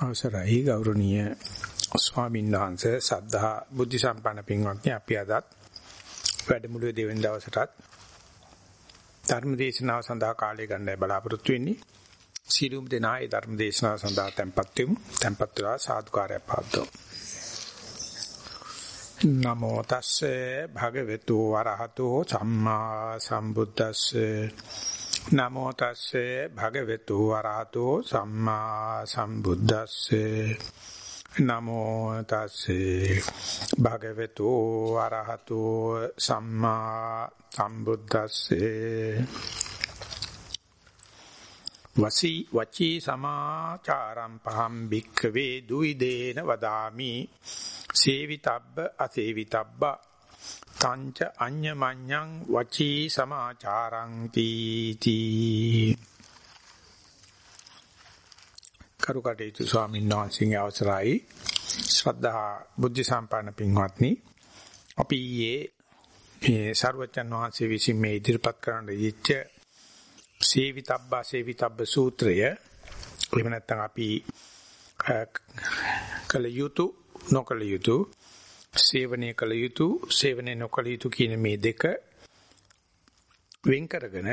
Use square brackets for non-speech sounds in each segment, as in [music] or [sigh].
අවසරයි. ගෞරවනීය ස්වාමීන් වහන්සේ සද්ධා බුද්ධ සම්පන්න පින්වත්නි අපි අදත් වැඩමුළුවේ දෙවෙනි දවසටත් ධර්ම දේශනාව සඳහා කාලය ගන්නයි බලාපොරොත්තු වෙන්නේ. සීලුම් දෙනා ඒ ධර්ම දේශනාව සඳහා tempත් වෙමු. tempත් වෙලා සාදුකාරය පාද්දෝ නමෝ තස්සේ භගවතු වරහතෝ සම්මා සම්බුද්දස්සේ නමෝ තස්සේ භගවතු වරහතෝ සම්මා සම්බුද්දස්සේ. නමෝ තස්සේ භගවතු වරහතෝ සම්මා සම්බුද්දස්සේ. වසී වචී සමාචාරම් පහම් භික්ඛවේ දුයිදේන වදාමි. සේවිතබ්බ අසේවිතබ්බ. තංච අඤ්ඤමඤ්ඤං වචී සමාචාරං තීති. කරුකටේතු ස්වාමීන් වහන්සේගේ අවසරයි. ශ්‍රද්ධා බුද්ධ සම්පන්න පින්වත්නි අපි ඊයේ මේ ਸਰවචන් වහන්සේ විසින් මේ ඉදිරිපත් කරන්න යෙච්ච සේවිතබ්බා සේවිතබ්බ සූත්‍රය එහෙම නැත්නම් අපි කල යුතු නොකල යුතු සේවනයේ කළ යුතු සේවනයේ නොකළ යුතු කියන මේ දෙක වෙන් කරගෙන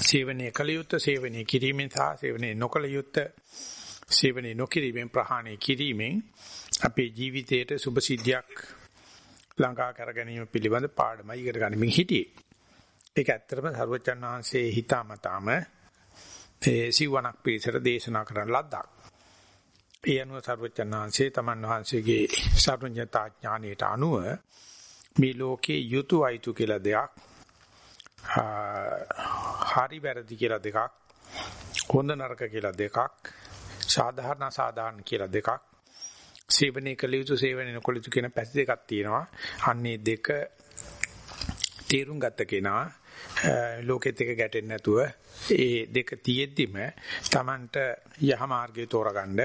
සේවනයේ කළ යුතු සේවනයේ කිරීමෙන් සහ සේවනයේ නොකළ යුතු සේවනයේ නොකිරීමෙන් ප්‍රහාණය කිරීමෙන් අපේ ජීවිතයට සුභ සිද්ධියක් ලංකා කර ගැනීම පිළිබඳ පාඩමයි ඉගෙන ගනිමින් හිටියේ. ඒක ඇත්තටම සරුවචන් වහන්සේ හිතාමතාම ඒ සිවණක් පිළිසර දේශනා කරන ලද්දක්. ඒ අනුව සර්වචන්නාංශේ තමන් වහන්සේගේ සර්වඥතා ඥානයට අනුව මේ ලෝකේ යුතු අයිතු කියලා දෙයක් හරි වැරදි කියලා දෙකක් හොඳ නරක කියලා දෙකක් සාධාරණ අසාධාරණ කියලා දෙකක් සේවනයේ කළ යුතු සේවනයේ නොකළ යුතු කියන පැති දෙකක් තියෙනවා. අන්නේ දෙක තේරුම් ගත්ත කෙනා ලෝකෙත් එක ගැටෙන්නේ නැතුව ඒ දෙක තියෙද්දිම Tamanට යහ මාර්ගය තෝරගන්න,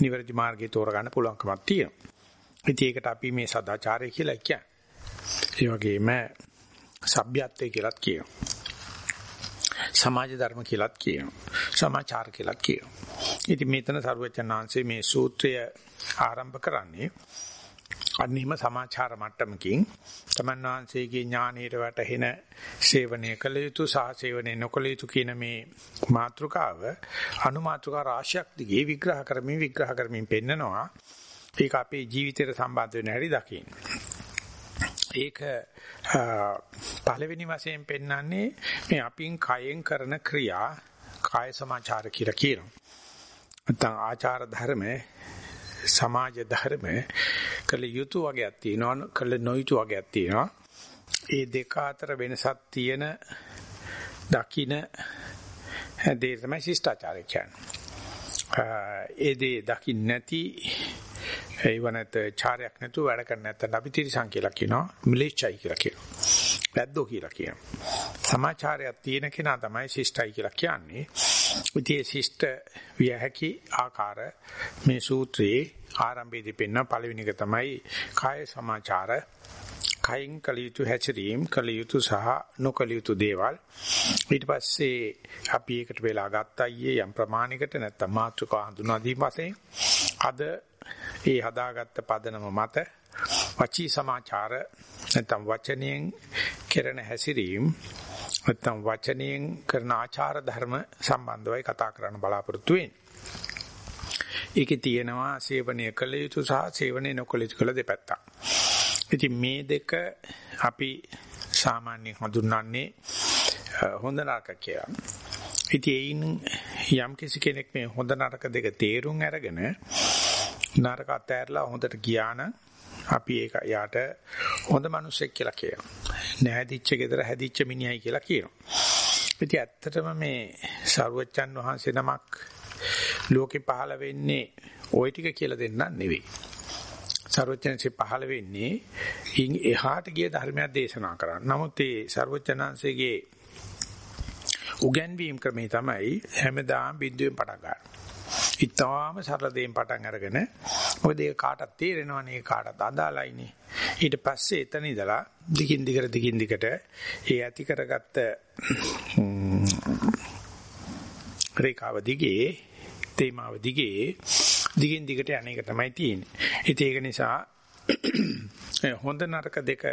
නිවැරදි මාර්ගය තෝරගන්න පුළුවන්කමක් තියෙනවා. ඉතින් ඒකට අපි මේ සදාචාරය කියලා කියන්නේ. ඒ වගේම සભ્યත්වය කියලාත් කියනවා. සමාජ ධර්ම කියලාත් කියනවා. සමාචාර කියලාත් කියනවා. ඉතින් මෙතන සරුවචනාංශයේ මේ සූත්‍රය ආරම්භ කරන්නේ අනිහිම සමාචාර මට්ටමකින් තමන් වහන්සේගේ ඥානීයට වැටහෙන සේවනය කළ යුතු සාසේවනය නොකළ යුතු කියන මේ මාතෘකාව අනුමාතෘකා රාශියක් දිගේ විග්‍රහ කරමින් විග්‍රහ කරමින් පෙන්නනවා ඒක අපේ ජීවිතයට සම්බන්ධ වෙන හැටි දකින්න. ඒක පළවෙනි වශයෙන් පෙන්වන්නේ මේ අපින් කයෙන් කරන ක්‍රියා කාය සමාචාර කියලා කියනවා. නැත්නම් ආචාර ධර්ම සමාජ ධර්ම කළ යුතු වගේක් තියෙනවා කළ නොයුතු වගේක් තියෙනවා. ඒ දෙක අතර වෙනසක් තියෙන දකින දේ තමයි ශිෂ්ටාචාරය කියන්නේ. ඒ දේ දකින්න නැති ඒවනත් චාරයක් නැතුව වැඩ කරන්න නැත්නම් අපි තිරසං කියලා කියනවා මිලේච්චයි කියලා කියනවා වැද්දෝ කියලා කියනවා. සමාචාරයක් තියෙන කෙනා තමයි ශිෂ්ටයි කියලා කියන්නේ. ඉතින් ශිෂ්ට විය හැකි ආකාර මේ සූත්‍රයේ ආරම්භයේදී පෙන්න පළවෙනි එක තමයි කාය සමාචාර කයින් කලියුතු හැචරීම් කලියුතු සහ නොකලියුතු දේවල්. ඊට පස්සේ අපි ඒකට වෙලා ගත්තා ඊයේ යම් ප්‍රමාණයකට නැත්තම් මාත්‍රිකා හඳුනා දීම වශයෙන් අද ඒ හදාගත්ත පදනම මත වචී සමාචාර නැත්තම් වචනයෙන් කෙරෙන හැසිරීම නැත්තම් වචනයෙන් කරන ආචාර ධර්ම සම්බන්ධවයි කතා කරන්න බලාපොරොත්තු වෙන්නේ. ඒකේ තියෙනවා සේවනීය කළ යුතු සහ සේවනීය නොකළ යුතු කළ දෙපැත්තක්. ඉතින් මේ දෙක අපි සාමාන්‍යයෙන් හඳුන්වන්නේ හොඳ නරක කියලා. ඉතින් යම් කිසි කෙනෙක් මේ හොඳ නරක දෙක තේරුම් අරගෙන නරක අතහැරලා හොඳට ගියා නම් අපි ඒක යාට හොඳ මිනිසෙක් කියලා කියනවා. නැහැදිච්ච ගෙදර හැදිච්ච මිනිහයි කියලා කියනවා. ඉතින් ඇත්තටම මේ සරුවච්චන් වහන්සේ නමක් ලෝකේ පහළ වෙන්නේ ওই ටික කියලා දෙන්න නෙවෙයි. සර්වඥන්සේ පහළ වෙන්නේ ඉන් එහාට ගිය ධර්මයක් දේශනා කරන්න. නමුත් ඒ සර්වඥාන්සේගේ උගන්වීම් ක්‍රමේ තමයි හැමදාම බිඳුවෙන් පටන් ගන්න. ඊටාම සරල දෙයින් පටන් අරගෙන මොකද ඒක කාටත් තේරෙනවනේ කාටත් අදාළයිනේ. ඊට පස්සේ එතන ඉඳලා දිගින් දිගට දිගින් දිගට ඒ ඇති කරගත්ත රේඛාව දිගේ තේමාව දිගේ දිගින් දිගට යන එක තමයි තියෙන්නේ. ඉතින් ඒක නිසා [clears throat] හොඳ නරක දෙක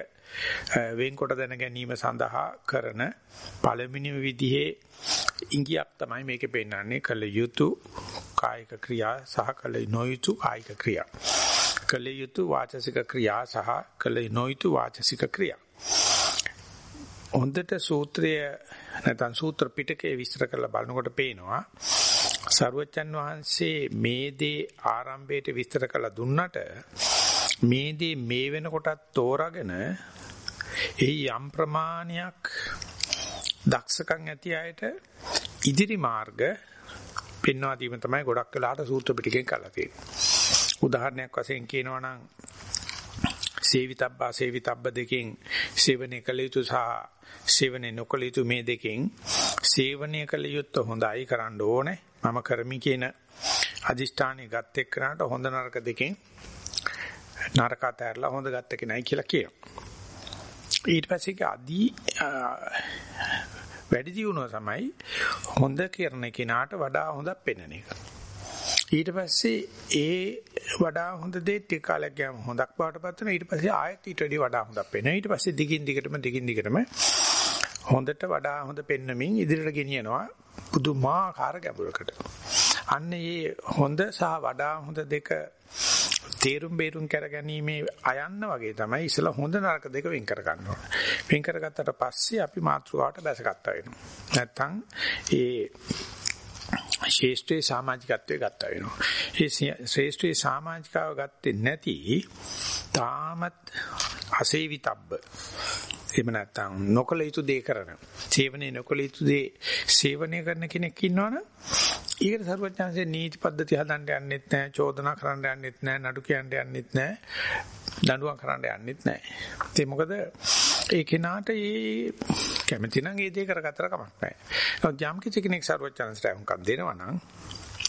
වෙන්කොට දැන ගැනීම සඳහා කරන පළවෙනිම විදිහේ ඉංගියක් තමයි මේකේ පෙන්නන්නේ කළ යුතු කායික ක්‍රියා සහ කළ නොයුතු කායික ක්‍රියා. කළ යුතු වාචසික ක්‍රියා සහ කළ නොයුතු වාචසික ක්‍රියා. හොඳට සූත්‍රය නැත්නම් සූත්‍ර පිටකේ විස්තර කරලා බලනකොට පේනවා සරුවච්චන් වහන්සේ මේ දේ ආරම්භයේට විස්තර කළ දුන්නට මේ දේ මේ වෙනකොටත් තෝරාගෙන එහි යම් ප්‍රමාණයක් දක්ෂකම් ඇති අයට ඉදිරි මාර්ග පෙන්වා දීම තමයි ගොඩක් වෙලාට සූත්‍ර පිටකෙන් කරලා තියෙන්නේ. උදාහරණයක් වශයෙන් කියනවා නම් සේවිතබ්බා සේවිතබ්බ දෙකෙන් සේවනයේ කළ යුතු සහ සේවනයේ නොකළ යුතු මේ දෙකෙන් සේවනයේ කළ යුත්තේ හොඳයි කරන්න ඕනේ මම කරමි කියන අදිෂ්ඨානෙ ගත් එක්කනට හොඳ නරක දෙකෙන් නරක අතහැරලා හොඳ ගත්ත කෙනයි කියලා කියනවා. ඊට පස්සේ අදී වැඩි දියුණුව තමයි හොඳ කරන කෙනාට වඩා හොඳක් පෙන්වන එක. ඊට පස්සේ ඒ වඩා හොඳ දේ ටික කාලයක් ගියාම හොඳක් බවට පත් වෙනවා. ඊට පස්සේ ආයෙත් ඊට වඩා වඩා හොඳක් පෙන්වනවා. ඊට පස්සේ දිගින් දිගටම දිගින් දිගටම හොඳට වඩා හොඳ පෙන්වමින් ඉදිරියට ගෙනියනවා පුදුමාකාර ගැඹුරකට. අන්න ඒ හොඳ සහ වඩා හොඳ දෙක තේරුම් බේරුම් කරගැනීමේ අයන්න වගේ තමයි ඉස්සලා හොඳ නරක දෙක වෙන් කර ගන්න ඕන. වෙන් කරගත්තට පස්සේ අපි මාතෘකාවට බැසගත්තා වෙනවා. නැත්තම් ඒ ශේෂ්ත්‍රයේ සමාජිකත්වයේ ගත්තා වෙනවා. ඒ ශ්‍රේෂ්ඨයේ සමාජිකාව ගත්තේ නැති තාමත් අසේවිතබ්බ එහෙම නැත්නම් නොකල යුතු දේ කරන සේවනයේ නොකල යුතු දේ සේවනය කරන කෙනෙක් ඉන්නවනම් ඊකට සර්වඥාන්සේ නීති පද්ධති හදන්න යන්නෙත් නැහැ චෝදනා කරන්න යන්නෙත් නැහැ නඩු කියන්න යන්නෙත් නැහැ දඬුවම් කරන්න යන්නෙත් නැහැ ඒ මොකද ඒ කෙනාට ඒ කැමති නම් ඒ දේ කරගත්තර කමක් නැහැ නමුත් යම් කිසි කෙනෙක් සර්වඥාන්සට උන්කම් දෙනවා නම්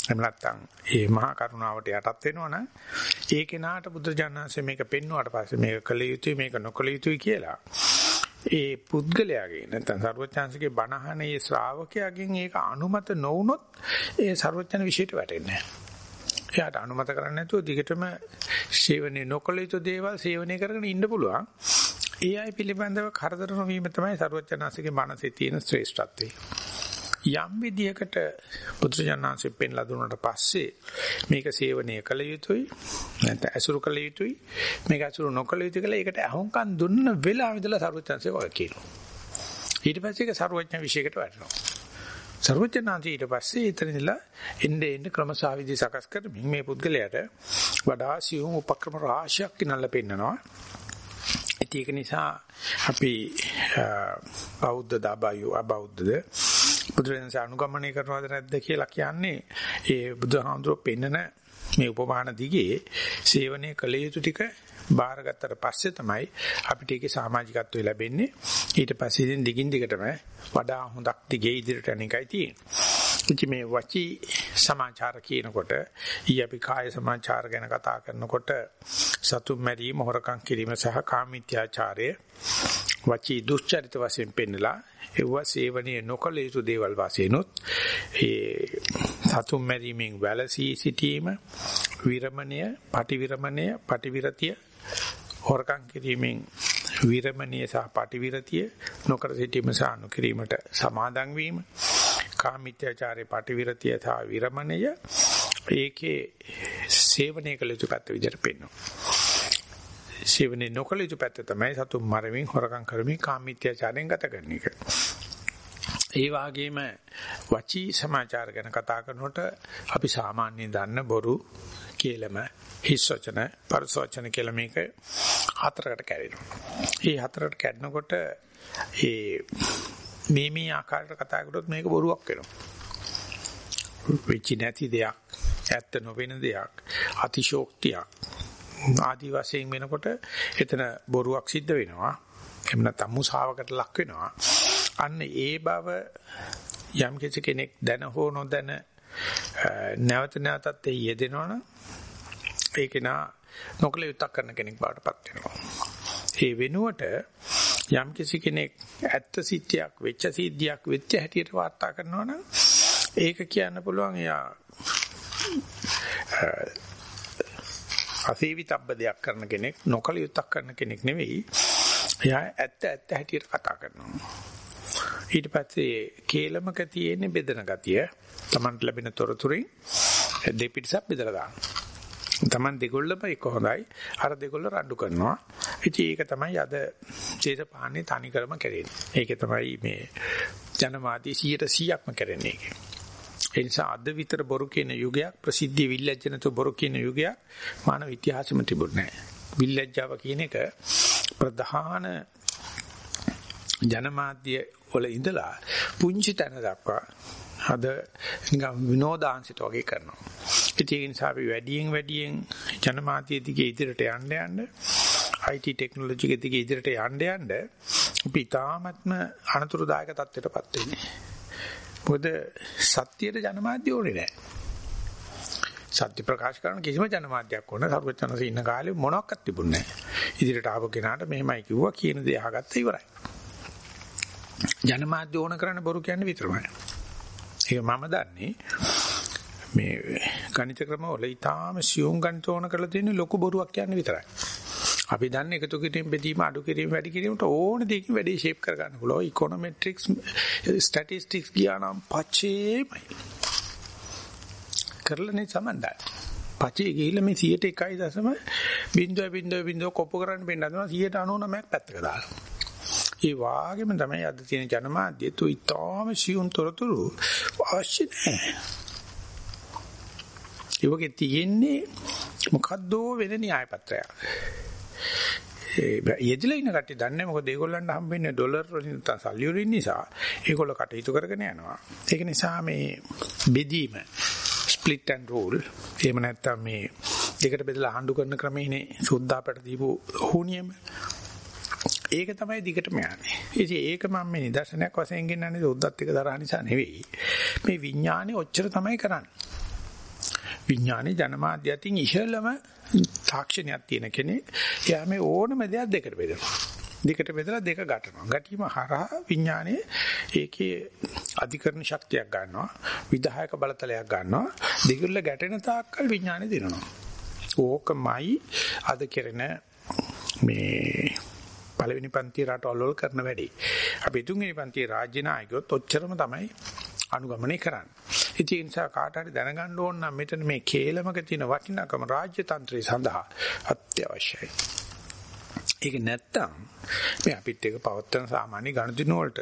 එහෙම නැත්නම් ඒ මහා කරුණාවට යටත් වෙනවා නම් ඒ කෙනාට බුදුජානනාංශය මේක පෙන්වුවාට පස්සේ මේක කළ යුතුයි මේක නොකළ යුතුයි කියලා ඒ පුද්ගලයාගේ නැත්නම් ਸਰවඥාන්සේගේ බණහනේ ශ්‍රාවකයාගෙන් ඒක අනුමත නොවුනොත් ඒ ਸਰවඥාන විශේෂයට වැටෙන්නේ නැහැ. එයාට අනුමත කරන්නේ නැතුව දිගටම සේවනයේ නොකළ යුතු දේවල් සේවනය කරගෙන ඉන්න පුළුවන්. ඒ අය පිළිබඳව කරදර නොවීම තමයි ਸਰවඥාන්සේගේ මනසේ තියෙන ශ්‍රේෂ්ඨත්වය. යම් විදියකට පුත්‍රජනනාංශයෙන් පෙන්ලා දුන්නාට පස්සේ මේක සේවනය කළ යුතුයි නැත්නම් ඇසුරු කළ යුතුයි මේක ඇසුරු නොකළ යුතුයි කියලා ඒකට අහුම්කම් දුන්න වෙලාව ඉඳලා සරුවචන්සේ වගේ කියනවා. ඊට පස්සේ ඒක සරුවචන විශේෂයකට වැටෙනවා. සරුවචනාන්ති ඊට පස්සේ ඊතනilla එnde එnde ක්‍රමසාවිදි සකස් කරමින් මේ පුද්ගලයාට වඩා සියුම් උපක්‍රම රාශියක් කිනල්ලා පෙන්නනවා. ඒක නිසා අපි බෞද්ධ දබයු අබෞද්ධද බුදුරජාණන්සේ අනුගමනය කරනවද නැද්ද කියලා කියන්නේ ඒ බුදුහාමුදුරුවෝ පෙන්නන මේ උපමාන දිගේ සේවනයේ කළ යුතු ටික බාරගත්තට පස්සේ තමයි අපිට ඒකේ සමාජිකත්වය ලැබෙන්නේ. ඊට පස්සේ ඉතින් දිගින් දිගටම වඩා හොඳක් දිගේ ඉදිරියට යන එකයි තියෙන්නේ. ඉතින් මේ වචී සමාචාර කියනකොට ඊ අපි කාය සමාචාර ගැන කතා කරනකොට සතුම් මැරීම හොරකම් කිරීම සහ කාමීත්‍යාචාරය වචී දුස්චරිත වශයෙන් පෙන්නලා ඒවා සේවනයේ නොකළ යුතු දේවල් වශයෙන්ුත් ඒ සතුම් මැරීමෙන් වැළසී සිටීම විරමණය, පටිවිරමණය, පටිවිරතිය හොරකම් කිරීමෙන් විරමණීය සහ පටිවිරතිය නොකර සිටීම සහ නොකිරීමට සමාදන් වීම කාමිත්‍යාචාරේ පටිවිරතිය සහ විරමණය ඒකේ සේවනය කළ යුතු පැත්ත විදිහට පෙන්වනවා සේවනයේ නොකළ යුතු පැත්ත තමයි සතුන් මරමින් හොරකම් කරමින් කාමීත්‍යාචාරයෙන් ගත කරන එක. ඒ වගේම වචී සමාචාර ගැන කතා කරනකොට අපි සාමාන්‍යයෙන් දන්න බොරු කේලම හිස් වචන පරස වචන කියලා මේක හතරකට කැඩෙනවා. මේ හතරකට කැඩනකොට ඒ මේ මේ ආකාරයට කතා කරොත් මේක බොරුවක් වෙනවා. වෙච්ච නැති දෙයක්, ඇත්ත නොවන දෙයක්, අතිශෝක්තියක් ආදි වශයෙන් වෙනකොට එතන බොරුවක් සිද්ධ වෙනවා. එහෙම නැත්නම් මුසාවකට ලක් වෙනවා. අන්න ඒ බව යම් කෙනෙක් දැන හෝ නොදැන නැවත නැවතත් ඒ යෙදෙනවනම් ඒක නා නොකල යුත්තක් කරන කෙනෙක් බවට පත් වෙනවා. ඒ වෙනුවට යම් කිසි කෙනෙක් ඇත්ත සිද්ධියක් වෙච්ච සිද්ධියක් වෙච්ච හැටියට වාර්තා කරනවා නම් ඒක කියන්න පුළුවන් එයා අසීවිතබ්බ දෙයක් කරන කෙනෙක් නොකල යුත්තක් කරන කෙනෙක් නෙවෙයි. එයා ඇත්ත ඇත්ත හැටියට කතා කරනවා. ඊට පස්සේ කේලමක තියෙන බෙදන ගතිය Tamanට ලැබෙන තොරතුරින් දෙපිටසක් බෙදලා දානවා. Taman දෙගොල්ලම එක හොඳයි. අර දෙගොල්ල රණ්ඩු කරනවා. ඉතින් ඒක තමයි අද දේශපාලනේ තනි කරම කරන්නේ. ඒක තමයි මේ ජනමාධ්‍ය 100%ක්ම කරන්නේ ඒක. ඒ නිසා අද විතර බොරු කියන යුගයක් ප්‍රසිද්ධිය විල්ලැජ්ජනතු බොරු කියන යුගයක් මානව ඉතිහාසෙම තිබුණේ නැහැ. විල්ලැජ්ජාව කියන එක ප්‍රධාන ජනමාධ්‍ය වල ඉඳලා පුංචි තැන දක්වා අද නිකන් විනෝදාංශයට වගේ කරනවා. ඒක නිසා අපි වැඩියෙන් වැඩියෙන් ජනමාධ්‍ය දිගේ ඉදිරියට යන්න යන්න IT ටෙක්නොලොජි එක දිගේ ඉදිරියට යන්න යන්න අපි තාමත්ම අනතුරුදායක තත්ත්වයටපත් වෙන්නේ. මොකද සත්‍යයට ජනමාධ්‍ය ඕනේ නැහැ. සත්‍ය ප්‍රකාශ කරන කිසිම ජනමාධ්‍යයක් ඕන සරුවචනස ඉන්න කාලේ මොනවත් තිබුණේ නැහැ. ඉදිරියට ආපු කෙනාට මෙහෙමයි කිව්වා කියන දේ අහගත්ත ඉවරයි. ජනමාධ්‍ය ඕන කරන්නේ බොරු කියන්නේ විතරමයි. ඒක මම දන්නේ මේ ගණිත ක්‍රම වල ඊටාම සියුම් ගණිත ඕන කරලා තියෙන ලොකු බොරුවක් කියන්නේ විතරයි. අපි දන්නේ එකතු කිරීම බෙදීම අඩු කිරීම වැඩි කිරීමට ඕන දෙයකින් වැඩි ෂේප් කර ගන්න පුළුවන්. Econometrics statistics කියනනම් පචේමයි. කරලානේ සමන්දා. පචේ ගිහිල්ලා මේ 101.0 කොප්පු කරන්න බෙන්න හදනවා 99ක් පැත්තක දාලා. ඒ වාගේම තමයි අද තියෙන ජනමාධ්‍ය තු ඉතාම සියුම් තොරතුරු අවශ්‍ය නැහැ. ඒ වගේ තියෙන්නේ මොකද්ද වෙන න්‍යාය පත්‍රයක්. ඒ යෙදිලා ඉන්න කට්ටිය දන්නේ මොකද ඒගොල්ලන්ට හම්බෙන්නේ ඩොලර් වලින් නැත්නම් සල්ලි වලින් නිසා ඒගොල්ලෝ කටයුතු කරගෙන යනවා. ඒක නිසා මේ බෙදීම ස්ප්ලිට් ඇන්ඩ් රූල් එහෙම නැත්නම් මේ දෙකට බෙදලා ආණ්ඩු කරන ක්‍රමයනේ සුද්ධාපට දීපු හුනියම ඒක තමයි දිගටම යන්නේ. ඉතින් ඒක මම මේ නිදර්ශනයක් වශයෙන් ගෙන්නන්නේ සුද්ධත් එක දරා නිසා නෙවෙයි. මේ විඥානේ ඔච්චර තමයි කරන්නේ. විඥානේ ජනමාධ්‍ය අතින් ඉහළම තාක්ෂණයක් තියෙන කෙනෙක්. එයා මේ ඕනම දෙයක් දෙකට බෙදනවා. දෙකට බෙදලා දෙක ගැටනවා. ගැටීම හරහා විඥානේ ඒකේ අධිකරණ ශක්තියක් ගන්නවා. විධායක බලතලයක් ගන්නවා. දෙකilla ගැටෙන තාක්කල් විඥානේ දිනනවා. ඕකමයි අද කෙරෙන මේ පළවෙනි පන්තියේ රටවල් වල කරන වැඩේ. අපි තුන්වෙනි පන්තියේ රාජ්‍ය නායකයොත් ඔච්චරම තමයි අනුගමනය කරන්නේ. ඉතින් ඒ නිසා කාට හරි දැනගන්න ඕන නම් මෙතන මේ කේලමක තියෙන වටිනාකම රාජ්‍ය තන්ත්‍රය සඳහා අත්‍යවශ්‍යයි. ඒක නැත්තම් මේ අපිත් එක පවත්තන සාමාන්‍ය ගණදින වලට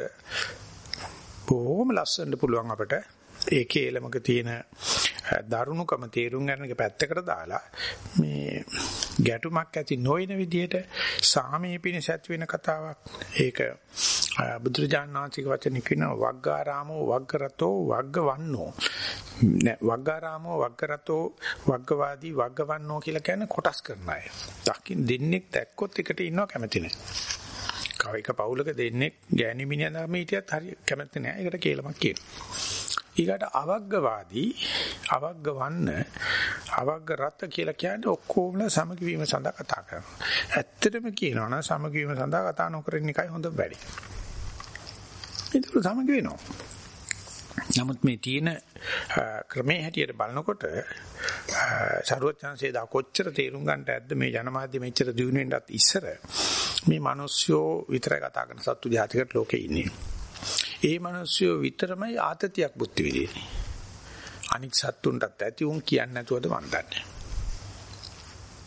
බොහොම ලස්සනට පුළුවන් අපිට ඒ කේලමක තියෙන දරුණුකම තේරුම් ගන්න එක පැත්තකට දාලා මේ ගැටුමක් ඇති නොවන විදිහට සාමයේ පිණිස ඇති වෙන කතාවක් ඒක බුදුරජාණන් වහන්සේගේ වචන කියන වග්ගාරාමෝ වග්ගරතෝ වග්ගවන්නෝ වග්ගාරාමෝ වග්ගරතෝ වග්ගවාදී වග්ගවන්නෝ කියලා කියන්නේ කොටස් කරන අය. දකින් දෙන්නෙක් දැක්කොත් එකට ඉන්නවා කැමති නැහැ. කවයික පවුලක දෙන්නෙක් ගෑණි මිනිහා නම් හිටියත් හරි කැමති නැහැ. ඒකට කේලමක් කියනවා. ඊකට අවග්ගවාදී අවග්ගවන්න අවග්ග රත් කියලා කියන්නේ ඔක්කොම සමගි වීම සඳහා කතා කරනවා. ඇත්තටම කියනවා නම් සමගි වීම සඳහා කතා නොකරන එකයි හොඳ වැඩි. ඒක සමගි වෙනවා. නමුත් මේ තියෙන ක්‍රමයේ හැටියට බලනකොට සරුවත් chance දා කොච්චර තේරුම් ගන්නට ඇද්ද මේ ජනමාධ්‍ය මෙච්චර දියුණු වෙන්නත් ඉස්සර මේ මිනිස්සුયો විතරයි කතා කරන සත්තු ජාතිකට ලෝකේ ඉන්නේ. ඒ මිනිස්සු විතරමයි ආතතියක් බුද්ධ විදිනේ. අනික් සත්තුන්ටත් ඇති උන් කියන්නේ නැතුවද මන් දන්නේ.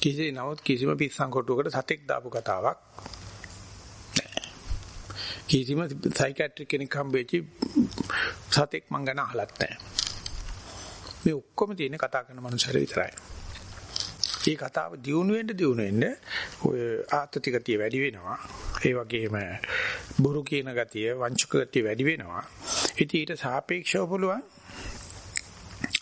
කිසි නමුත් කිසිම පිස්සන් කොටුවකට සතෙක් දාපු කතාවක් කිසිම සයිකියාට්‍රික් කෙනෙක් හම්බෙච්චි සතෙක් මං ගැන අහලත් නැහැ. මේ ඔක්කොම තියෙන කතා කරන මනුස්සයර විතරයි. මේ කතාව දියුණු වෙන්න දියුණු වෙන්න ඔය ආත්‍ත්‍ය ගතිය වැඩි වෙනවා. ඒ වගේම බොරු කියන ගතිය, වංචක ගතිය වැඩි වෙනවා. ඉතින් ඊට සාපේක්ෂව පුළුවන්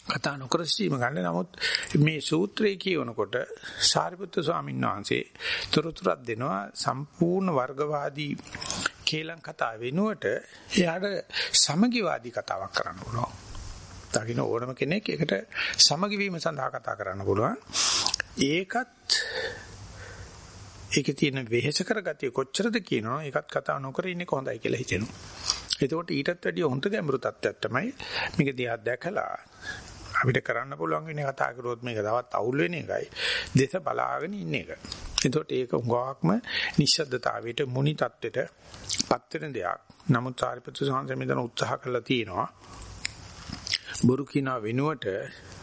කතා නොකර සිටීම ගන්න. නමුත් මේ සූත්‍රය කියවනකොට සාරිපුත්‍ර ස්වාමීන් වහන්සේ තොරතුරක් දෙනවා සම්පූර්ණ වර්ගවාදී කේලම් කතා වෙනුවට එයාට සමගිවාදී කතාවක් කරන්න පුළුවන්. දකින්න ඕනම කෙනෙක් ඒකට සමගි වීම සඳහා කතා කරන්න පුළුවන්. ඒකත් ඒකේ තියෙන වෙහෙස කරගතිය කොච්චරද කියනවා ඒකත් කතා නොකර ඉන්නේ කොහොඳයි කියලා හිතෙනවා. එතකොට ඊටත් වැඩිය හොඳ ගැඹුරු තත්ත්වයක් තමයි මේක දිහා දැකලා අපිට කරන්න පුළුවන් වෙන්නේ කතා කරුවොත් මේක තවත් අවුල් වෙන එකයි. දේශ බලාගෙන ඉන්න එක. එතකොට ඒක උගාවක්ම නිශ්ශබ්දතාවයට මුනි தත්වෙට පත් වෙන දෙයක්. නමුත් සාරිපුත්‍ර සාංශ මෙතන උත්සාහ කළා තියෙනවා. බොරු කියන වෙනුවට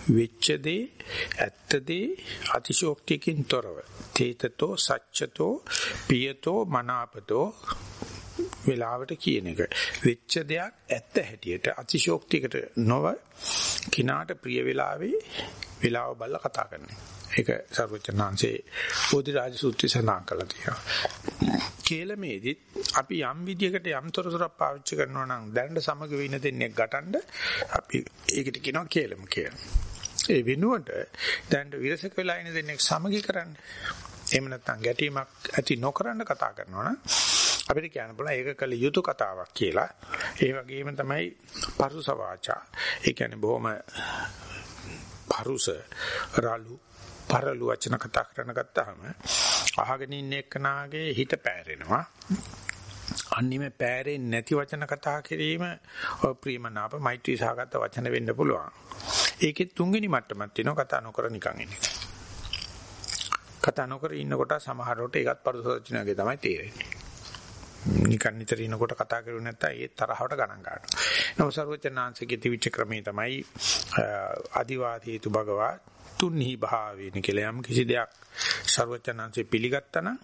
වෙච්ච දේ ඇත්ත දේ අතිශෝක්තියකින් තොරව තේතතෝ සච්චතෝ පියතෝ මනාපතෝ වෙලාවට කියන එක. වෙච්ච දෙයක් ඇත්ත හැටියට අතිශෝක්තියකට නොව කිනාට ප්‍රිය වෙලාවේ වෙලාව බලලා කතා කරන්නේ. ඒක සර්වචනාංශේ බෝධිරාජ සූත්‍රය සඳහන් කරලා තියෙනවා. කේලමේදිත් අපි යම් විදියකට යම් තොරතුරක් පාවිච්චි කරනවා නම් දැනට සමග වෙන දෙන්නේ ගටනද අපි ඒකට කියනවා කේලම කියලා. ඒ වෙනුවට දැනට විරසක වෙලා ඉන්න දෙන්නේ සමගි කරන්න. එහෙම නැත්නම් ගැටීමක් ඇති නොකරන කතා කරනවා නම් අපිට කියන්න පුළුවන් ඒක කළ යුතු කතාවක් කියලා. ඒ වගේම තමයි පරුස වාචා. ඒ කියන්නේ බොහොම පරුස රාලු පරලු වචන කතා කරන ගත්තාම අහගෙන ඉන්න එක්කනාගේ හිත පෑරෙනවා. අන්නිම පෑරෙන්නේ නැති වචන කතා කිරීම ප්‍රේමනාප මෛත්‍රී සහගත වචන වෙන්න පුළුවන්. ඒකේ තුන්වෙනි මට්ටමක් තියෙනවා කතා නොකර නිකන් ඉන්න එක. කතා නොකර ඉන්නකොට සමහරවට ඒකත් පරිසෝචනයගේ තමයි තේරෙන්නේ. නිකන් නිතර ඉනකොට කතා කරුවේ නැත්නම් ඒ තරහවට ගණන් ගන්නවා. නමුත් සර්වචනාංශකේ තිවිච්ච ක්‍රමේ තමයි අදිවාදීතු භගවා තුන්හි භාවේන කියලා යම් කිසි දෙයක් සර්වචනාංශේ පිළිගත්තා නම්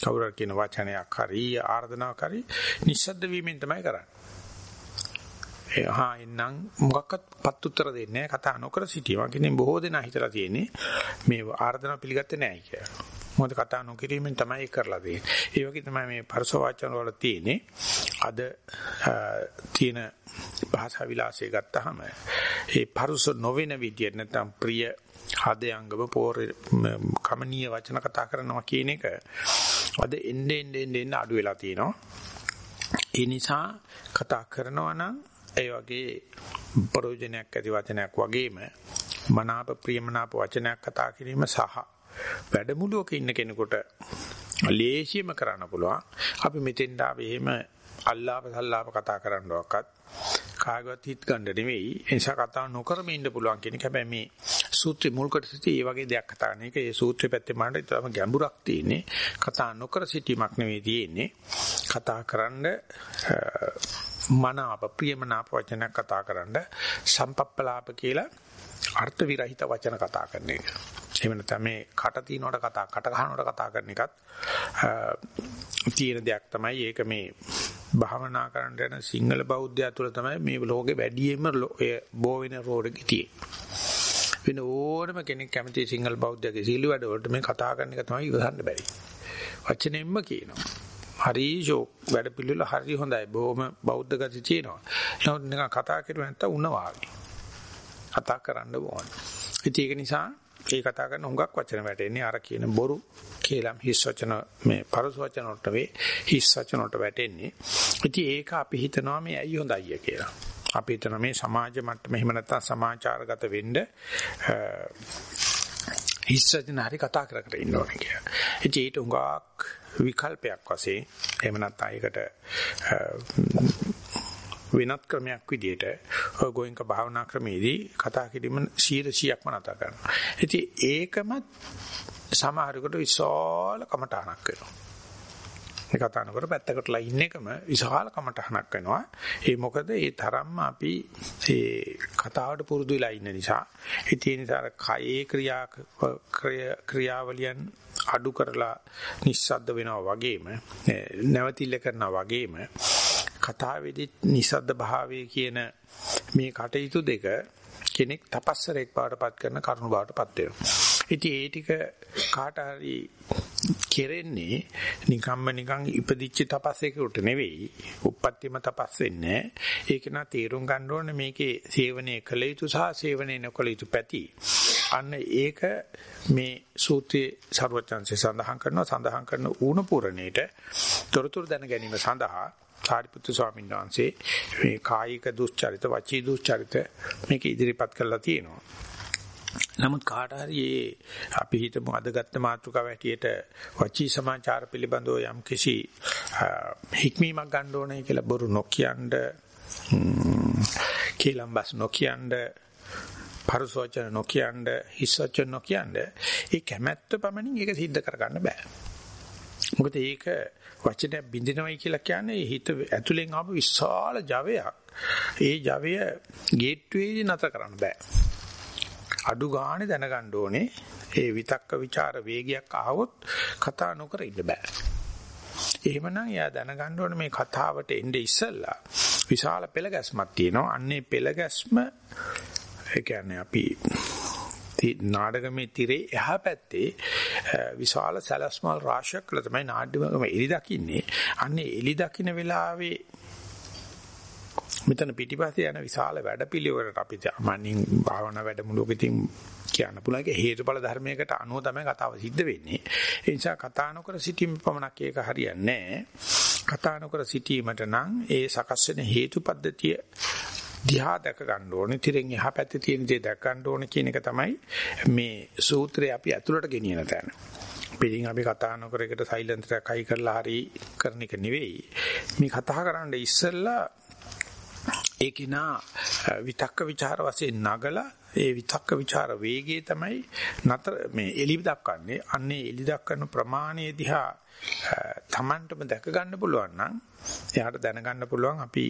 කවුරු කියන වචනයක් හරි ආර්දනාවක් හරි නිස්සද්ද වීමෙන් තමයි කරන්නේ. ඒ හා එන්නම් මොකක්වත් පත් උත්තර දෙන්නේ කතා නොකර සිටීම. කියන්නේ බොහෝ දෙනා හිතලා තියෙන්නේ මේ ආර්දනාව පිළිගත්තේ නැහැ කියලා. මොකද කතා නොකිරීමෙන් තමයි කරලා තියෙන්නේ. ඒ වගේ තමයි මේ පරස වාචන වල තියෙන්නේ. අද තියෙන භාෂා විලාසය ගත්තාම ඒ පරස නොවන විදියට නැත්නම් ප්‍රිය හදයංගම පෝර කමනීය වචන කතා කරනවා කියන එක අද එන්නේ එන්නේ එන්නේ අඩු වෙලා තියෙනවා. ඒ නිසා කතා කරනවා නම් ඒ වගේ ප්‍රයෝජනයක් ඇති වචනයක් වගේම මනාප ප්‍රියමනාප වචනයක් කතා කිරීම සහ වැඩමුළුවක ඉන්න කෙනෙකුට ලේසියම කරන්න පුළුවන්. අපි මෙතෙන්ට ආවේ එහෙම අල්ලාප සල්ලාප කතා කරන්නවක්වත් කාගවත් හිට ගන්න නෙවෙයි. ඒ නිසා කතා නොකරම ඉන්න පුළුවන් කියන එක. හැබැයි මේ සූත්‍රේ මුල් කොටසදී මේ වගේ දෙයක් කතා කරන එක ඒ සූත්‍රේ පැත්තේ මාට ඉතාලම ගැඹුරක් තියෙන්නේ. කතා නොකර සිටීමක් නෙවෙයි තියෙන්නේ. කතා කරන්න මනාප ප්‍රියමනාප වචන කතා කරන්න සම්පප්පලාප කියලා අර්ථ විරහිත වචන කතා කරන එක. එහෙම නැත්නම් මේ කට තිනවට කතා කට ගන්නවට කතා කරන එකත් තියෙන දෙයක් තමයි ඒක මේ භාවනා කරන්න යන සිංහල බෞද්ධය තුළ තමයි මේ ලෝකේ වැඩියෙන්ම ඔය බෝ වෙන රෝඩ් එකේ තියෙන්නේ. වෙන ඕනම කෙනෙක් කැමති සිංහල බෞද්ධගේ සීල වැඩ වලට මේ කතා කරන එක තමයි ඉවසන්න බැරි. වචනෙන්ම කියනවා. හරි ෂෝක් වැඩ පිළිවෙල හරි හොඳයි. බොහොම බෞද්ධ ගති තියෙනවා. නමුත් නිකන් කතා කරුවේ නැත්තම් උණ වාගේ. කතා කරන්න ඕන. ඒක නිසා ඒ කතා කරන හුඟක් වචන වැටෙන්නේ අර කියන බොරු කියලා හිස් වචන මේ පරස වචන වලට වේ හිස් වචන වලට වැටෙන්නේ. ඉතින් ඒක අපි හිතනවා මේ ඇයි හොඳයි කියලා. අපි හිතන මේ සමාජ මට්ටම එහෙම නැත්නම් සමාචාරගත වෙන්න හිස් වචන හරි කතා කර කර ඉන්න ඕනේ කියලා. ඉතින් ඊට හුඟක් විකල්පයක් වශයෙන් එහෙම නැත්නම් ඒකට වෙනත් ක්‍රමයක් විදිහට ඔය ගෝයින්ක භාවනා ක්‍රමේදී කතා කිරීම 100%ක්ම නැතර කරනවා. ඉතින් ඒකම සමහරකට විශාල කමටහනක් වෙනවා. මේ කතා කරනකොට පැත්තකටලා ඉන්න එකම විශාල කමටහනක් වෙනවා. ඒ මොකද ඒ තරම්ම අපි ඒ කතාවට පුරුදු වෙලා ඉන්න නිසා. ඒ නිසා කයේ ක්‍රියා ක්‍රියාවලියන් අඩු කරලා නිස්සද්ද වෙනවා වගේම නැවතිල්ල කරනවා වගේම කතාවේදී නිසද්ද භාවයේ කියන මේ කටයුතු දෙක කෙනෙක් තපස්සරෙක් බවටපත් කරන කරුණු බවටපත් වෙනවා. ඉතින් ඒ ටික කාට හරි කෙරෙන්නේ නිකම්ම නිකන් ඉපදිච්ච තපස්සෙකුට නෙවෙයි. උප්පත්තිම තපස් වෙන්නේ. ඒක නා තීරුම් ගන්න ඕනේ මේකේ සේවනයේ කළ යුතු සහ සේවනයේ නොකළ යුතු පැති. අන්න ඒක මේ සූත්‍රයේ ਸਰවචන්සේ සඳහන් කරනවා සඳහන් කරන ඌණ පුරණේට තොරතුරු දැන ගැනීම සඳහා සාරිපුත්තු ස්වාමීන් වහන්සේ මේ කායික දුස්චරිත වචී දුස්චරිත මේක ඉදිරිපත් කරලා තියෙනවා. නමුත් කාට හරි අපි හිතමු අදගත්ත මාතෘකාව හැටියට වචී සමාචාර පිළිබඳව යම් කිසි හික්මීමක් ගන්න ඕනේ කියලා බොරු නොකියනද කේලම්බස් නොකියනද පරසවචන නොකියනද හිස්සවචන නොකියනද ඒ කැමැත්ත පමණින් ඒක සිද්ධ කරගන්න බෑ. මොකද ඒක වචනය බින්දිනවයි කියලා කියන්නේ හිත ඇතුලෙන් ආපු විශාල ජවයක්. ඒ ජවය ගේට්වේදී නතර කරන්න බෑ. අඩු ගානේ දැනගන්න ඕනේ ඒ විතක්ක ਵਿਚාර වේගයක් ආවොත් කතා නොකර ඉන්න බෑ. එහෙමනම් එයා දැනගන්න ඕනේ මේ කතාවට එnde ඉස්සෙල්ලා විශාල පෙළ ගැස්මක් තියෙනවා. අන්නේ පෙළ ගැස්ම ඒ කියන්නේ අපි නාඩගමේ තිරේ එහා පැත්තේ විශාල සැලස්මල් රාශියක් කළ තමයි නාඩ්‍යමම එලි දකින්නේ. අන්නේ එලි දකින්න වෙලාවේ මෙතන පිටිපස්සේ යන විශාල වැඩපිළිවෙලකට අපි සාමාන්‍යයෙන් භාවනා වැඩමුළුවකදී කියන්න පුළුවන් ඒක හේතුඵල ධර්මයකට අනුව තමයි කතාව සිද්ධ වෙන්නේ. ඒ නිසා කතා නොකර සිටීම පමණක් ඒක හරියන්නේ කතා නොකර සිටීමට නම් ඒ සකස් වෙන හේතු පද්ධතිය දිහා දැක ගන්න ඕනේ. තිරෙන් එහා පැත්තේ තියෙන දේ දැක ගන්න ඕනේ කියන එක තමයි මේ සූත්‍රය අපි ඇතුළට ගෙනියන තැන. පිටින් අපි කතා නොකර එකට සයිලන්ට් එකක් හයි කරලා හරි කරන එක නෙවෙයි. මේ කතා කරන්න ඉස්සෙල්ලා ඒකිනා විතක්ක ਵਿਚාර වශයෙන් නගලා ඒ විතක්ක ਵਿਚාර වේගයේ තමයි නතර මේ එලි දක්වන්නේ අන්නේ එලි දක්වන ප්‍රමාණය දිහා තමන්ටම දැක ගන්න පුළුවන් නම් එයාට දැනගන්න පුළුවන් අපි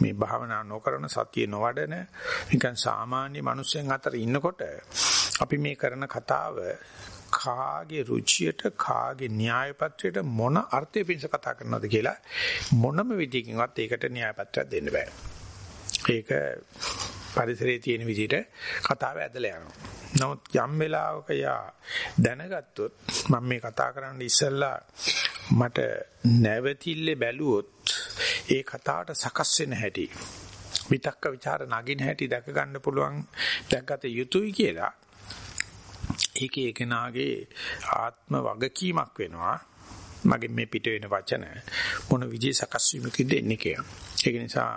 මේ භාවනා නොකරන සතිය නොවඩන නිකන් සාමාන්‍ය මිනිස්සුන් අතර ඉන්නකොට අපි මේ කරන කතාව කාගේ රුචියට කාගේ න්‍යාය පත්‍රයට මොන අර්ථය පිණිස කතා කරනවද කියලා මොනම විදිහකින්වත් ඒකට න්‍යාය පත්‍රයක් දෙන්න බෑ. ඒක පරිසරයේ තියෙන විදිහට කතාව ඇදලා යනවා. නමුත් යම් වෙලාවක යා දැනගත්තොත් මම මේ කතා කරන්න ඉස්සෙල්ලා මට නැවතිල්ලේ බැලුවොත් ඒ කතාවට සකස් වෙන හැටි විතක්ක ਵਿਚාර නගින හැටි දැක ගන්න පුළුවන් දැක්ගත යුතුයි කියලා ඒකේ එකනාගේ ආත්ම වගකීමක් වෙනවා මගේ මේ පිට වෙන වචන මොන විදිහේ සකස් වීමකින්ද එන්නේ කියලා. ඒක නිසා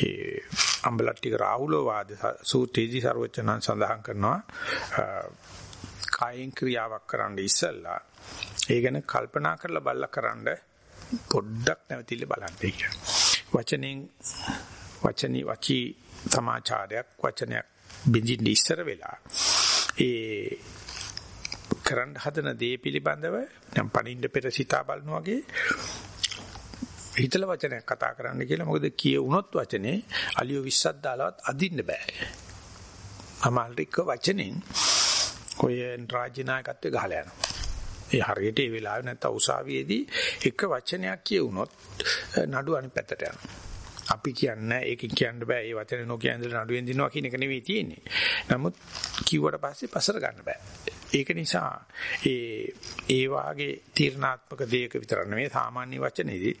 ඒ අම්බලට්ටික රාහුලෝ වාද සූත්‍රයේදී ਸਰවචනන් සඳහන් කරනවා කායෙන් ක්‍රියාවක් කරන්න ඉස්සෙල්ලා ඒ ගැන කල්පනා කරලා බලලා කරන්න පොඩ්ඩක් නැවතිල්ල බලන්න කියලා. වචනෙන් වචනී වචී සමාචාරයක් වචනයක් බින්දින්න ඉස්සර වෙලා ඒ කරන්න හදන දේ පිළිබඳව නම් පණින්න පෙර සිතා බලනවා වගේ හිතල වචනයක් කතා කරන්න කියලා මොකද කියවුනොත් වචනේ අලියෝ 20ක් දාලවත් අදින්න බෑ. අමාල්රික වචනෙන් ඔය රාජ්‍යනායකත්වයේ ගහලා යනවා. ඒ හරියට ඒ වෙලාවේ නැත්නම් උසාවියේදී එක වචනයක් කියවුනොත් නඩු අනිත් පැත්තට යනවා. අපි කියන්නේ ඒකෙන් කියන්න බෑ ඒ වචනේ නොකිය ඉඳලා නඩුවෙන් දිනවා කියන එක නෙවෙයි තියෙන්නේ. නමුත් කිව්වට පස්සේ පසර ගන්න බෑ. ඒක නිසා ඒ ඒ වාගේ තීර්ණාත්මක දෙයක විතර නෙවෙයි සාමාන්‍ය වචනේදී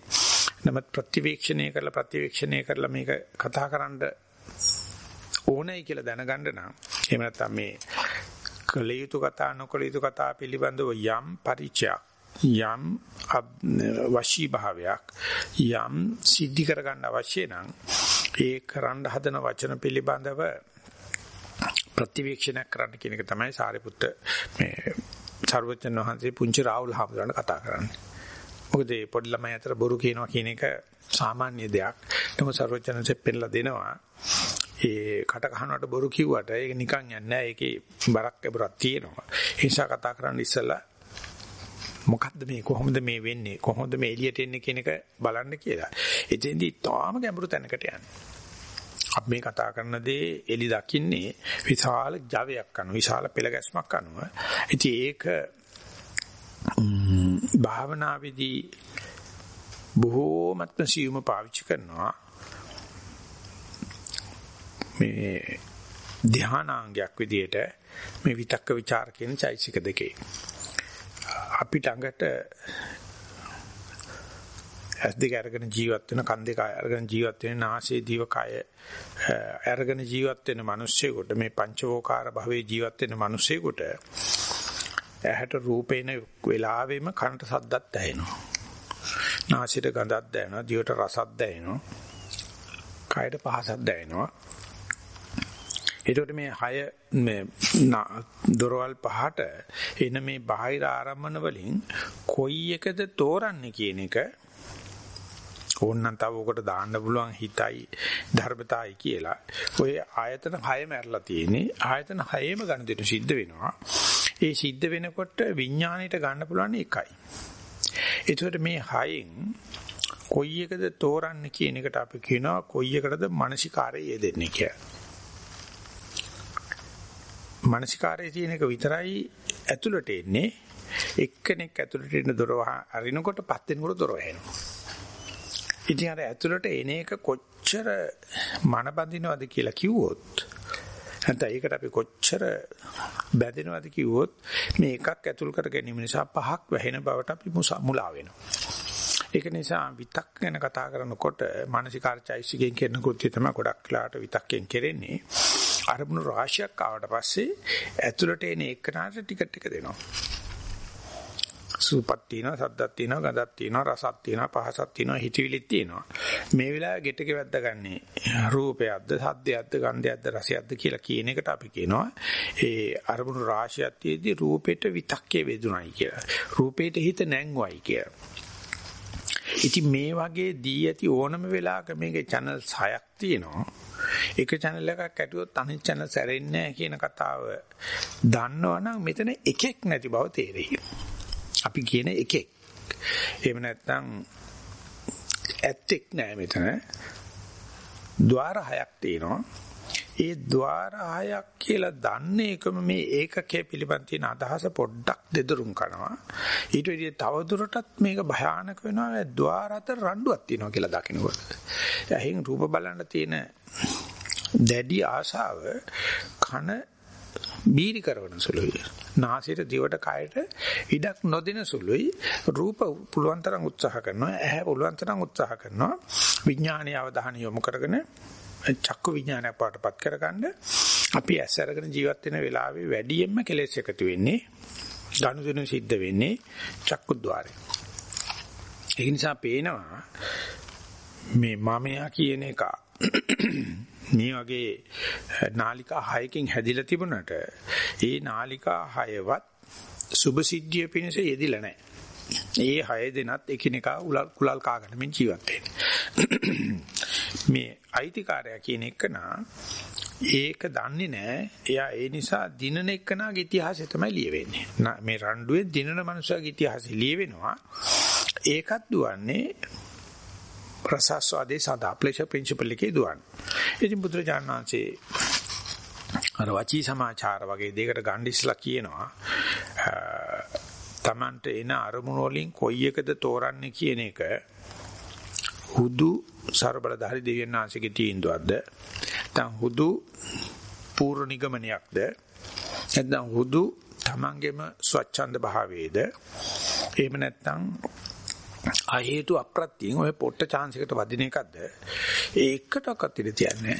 නමුත් ප්‍රතිවීක්ෂණය කරලා ප්‍රතිවීක්ෂණය කරලා මේක කතා කරන්න ඕනයි කියලා දැනගන්න නම් එහෙම නැත්නම් මේ කළ යුතු කතා නොකළ යුතු කතා පිළිබඳව යම් පරිචයක් යම් වශී භාවයක් යම් සිද්ධි කරගන්න අවශ්‍ය නම් ඒ කරන්න හදන වචන පිළිබඳව ප්‍රතිවීක්ෂණයක් කරන්න කියන එක තමයි සාරිපුත්ත මේ සර්වඥ වහන්සේ පුංචි රාහුල් හාමුදුරන් කතා කරන්නේ. මොකද මේ පොඩි ළමයි අතර බොරු කියනවා කියන එක සාමාන්‍ය දෙයක්. නමුත් සර්වඥන්සේ පෙන්ලා දෙනවා. ඒ කට කහනවට බොරු කිව්වට ඒක නිකන් යන්නේ නැහැ. ඒකේ බරක් එබරක් තියෙනවා. ඒ නිසා කතා කරන්න ඉස්සෙල්ලා මොකද්ද මේ කොහොමද මේ වෙන්නේ කොහොමද මේ එළියට එන්නේ කියන එක බලන්න කියලා. එතෙන්දී තාම ගැඹුරු තැනකට යන්නේ. අපි මේ කතා කරන දේ එලි දකින්නේ විශාල ජවයක් අනුව විශාල පෙළ ගැස්මක් අනුව. ඉතින් ඒක භාවනාවේදී බොහෝමත්ම සියුම පාවිච්චි කරනවා. මේ ධානාංගයක් විදියට මේ විතක්ක ਵਿਚාර කියන චෛසික දෙකේ අපිට අඟට ඇස් දෙක අරගෙන ජීවත් වෙන කන් දෙක අරගෙන ජීවත් වෙන නාසයේ දිව කය අරගෙන ජීවත් වෙන මිනිස්සෙකුට මේ පංචවෝකාර භවයේ ජීවත් වෙන මිනිස්සෙකුට ඇහැට රූපේන වෙලාවෙම කනට සද්දත් ඇහෙනවා නාසයට ගඳක් දැනෙනවා දිවට රසක් දැනෙනවා කයට පහසක් දැනෙනවා. එතකොට මේ හය මේ දොරවල් පහට එන මේ බාහිර ආරම්මන වලින් කොයි එකද තෝරන්නේ කියන එක ඕන්නම් තව උකට දාන්න පුළුවන් හිතයි ධර්මතාවයි කියලා. ඔය ආයතන 6ම ඇරලා තියෙන්නේ. ආයතන 6ම ගන්න දෙනු සිද්ධ වෙනවා. ඒ සිද්ධ වෙනකොට විඥාණයට ගන්න පුළුවන් එකයි. ඒකට මේ 6න් කොයි එකද තෝරන්නේ කියන එකට අපි කියනවා කොයි එකටද මානසිකාරය යෙදෙන්නේ කියලා. මානසිකාරයේ තියෙන එක විතරයි ඇතුළට එන්නේ. එක්කෙනෙක් ඇතුළට එන දොර අරිනකොට පත් වෙනකොට දොර වහනවා. ඉතින් අර ඇතුළට එන එක කොච්චර මන බඳිනවද කියලා කිව්වොත් නැත්නම් ඒකට අපි කොච්චර බැඳෙනවද කිව්වොත් මේ එකක් ඇතුල් කර ගැනීම නිසා පහක් වැහෙන බවට අපි මුලා වෙනවා. ඒක නිසා විතක් ගැන කතා කරනකොට මානසිකාර්චෛසිකෙන් කරන කෘත්‍ය තමයි ගොඩක් වෙලාට විතක්යෙන් කෙරෙන්නේ. අරමුණු රාශියක් ආවට පස්සේ ඇතුළට එන එකනට ටිකට් එක දෙනවා. සූපක් තියෙනවා, සද්දක් තියෙනවා, ගඳක් තියෙනවා, රසක් තියෙනවා, පහසක් තියෙනවා, හිතවිලිත් තියෙනවා. මේ වෙලාවේ ගෙටක වැද්ද ගන්නේ රූපයක්ද, සද්දයක්ද, ගන්ධයක්ද, රසයක්ද කියලා කියන එකට අපි කියනවා ඒ අරමුණු රාශියක් තියේදී රූපෙට විතක්කේ වේදුණයි කියලා. රූපේට හිත නැංවයි කියලා. ඉතින් මේ වගේ දී ඇති ඕනම වෙලාවක මේකේ channel 6ක් තියෙනවා. එක channel එකක් ඇටුවොත් අනිත් channel සැරෙන්නේ නැහැ කියන කතාව දන්නවනම් මෙතන එකෙක් නැති බව තේරෙයි. අපි කියන එකෙක්. එහෙම නැත්නම් ඇත්තෙක් නෑ මෙතන. ద్వාර හයක් තියෙනවා. ඒ ద్వාර හයක් කියලා දන්නේ එකම මේ ඒකකයේ පිළිබඳ තියෙන අදහස පොඩ්ඩක් දෙදරුම් කරනවා. ඊට වෙදී තව දුරටත් මේක භයානක වෙනවා. ద్వාර හතර රණ්ඩුවක් තියෙනවා කියලා දකිනකොට. එහෙන් රූප බලන්න තියෙන දැඩි ආශාව කන බීරි කරන සුළුයි. නාසයට දිවට කයට ඉඩක් නොදෙන සුළුයි. රූප පුළුවන් තරම් උත්සාහ කරනවා. ඇහැ පුළුවන් තරම් උත්සාහ කරනවා. විඥානීය අවධානය යොමු කරගෙන චක්කු විඥානය පාටපත් කරගන්න අපි ඇස් අරගෙන ජීවත් වෙන වෙලාවේ වැඩියෙන්ම කෙලෙස් එකතු වෙන්නේ ගනුදෙනු සිද්ධ වෙන්නේ චක්කුද්්වාරේ. ඒ නිසා පේනවා මේ මමයා කියන එක මේ වගේ නාලිකා 6කින් හැදිලා තිබුණට ඒ නාලිකා 6වත් සුභ සිද්ධිය පිණිස යෙදිලා නැහැ. ඒ 6 දෙනත් එකිනෙකා කුලල් කාගෙන මින් ජීවත් මේ අයිතිකාරයා කියන එක නා ඒක දන්නේ නැහැ. එයා ඒ නිසා දිනන එක්කනාගේ ඉතිහාසය තමයි ලියවෙන්නේ. මේ රණ්ඩුවේ දිනන මනුස්සයාගේ ඉතිහාසය ලියවෙනවා. ඒකත් දුවන්නේ රසස්වාදේ සදා ප්ලෙෂර් ප්‍රින්සිපල් එකේ දුවන්නේ. ඉතින් බුදුරජාණන් වහන්සේ අර වචී සමාචාර වගේ දෙයකට ගණ්ඩිස්ලා කියනවා තමන්ට එන අරමුණු වලින් කොයි එකද තෝරන්නේ කියන එක හුදු ਸਰබලධාරි දෙවියන් වහන්සේගේ තීන්දුවක්ද? නැත්නම් හුදු පූර්ව නිගමනයක්ද? නැත්නම් හුදු තමන්ගේම ස්වච්ඡන්ද භාවයේද? එහෙම නැත්නම් ආ හේතු අප්‍රත්‍යයෙන් ඔය පොට්ට chance එකට වදින එකක්ද? ඒ එකටවත් ඉඳ තියන්නේ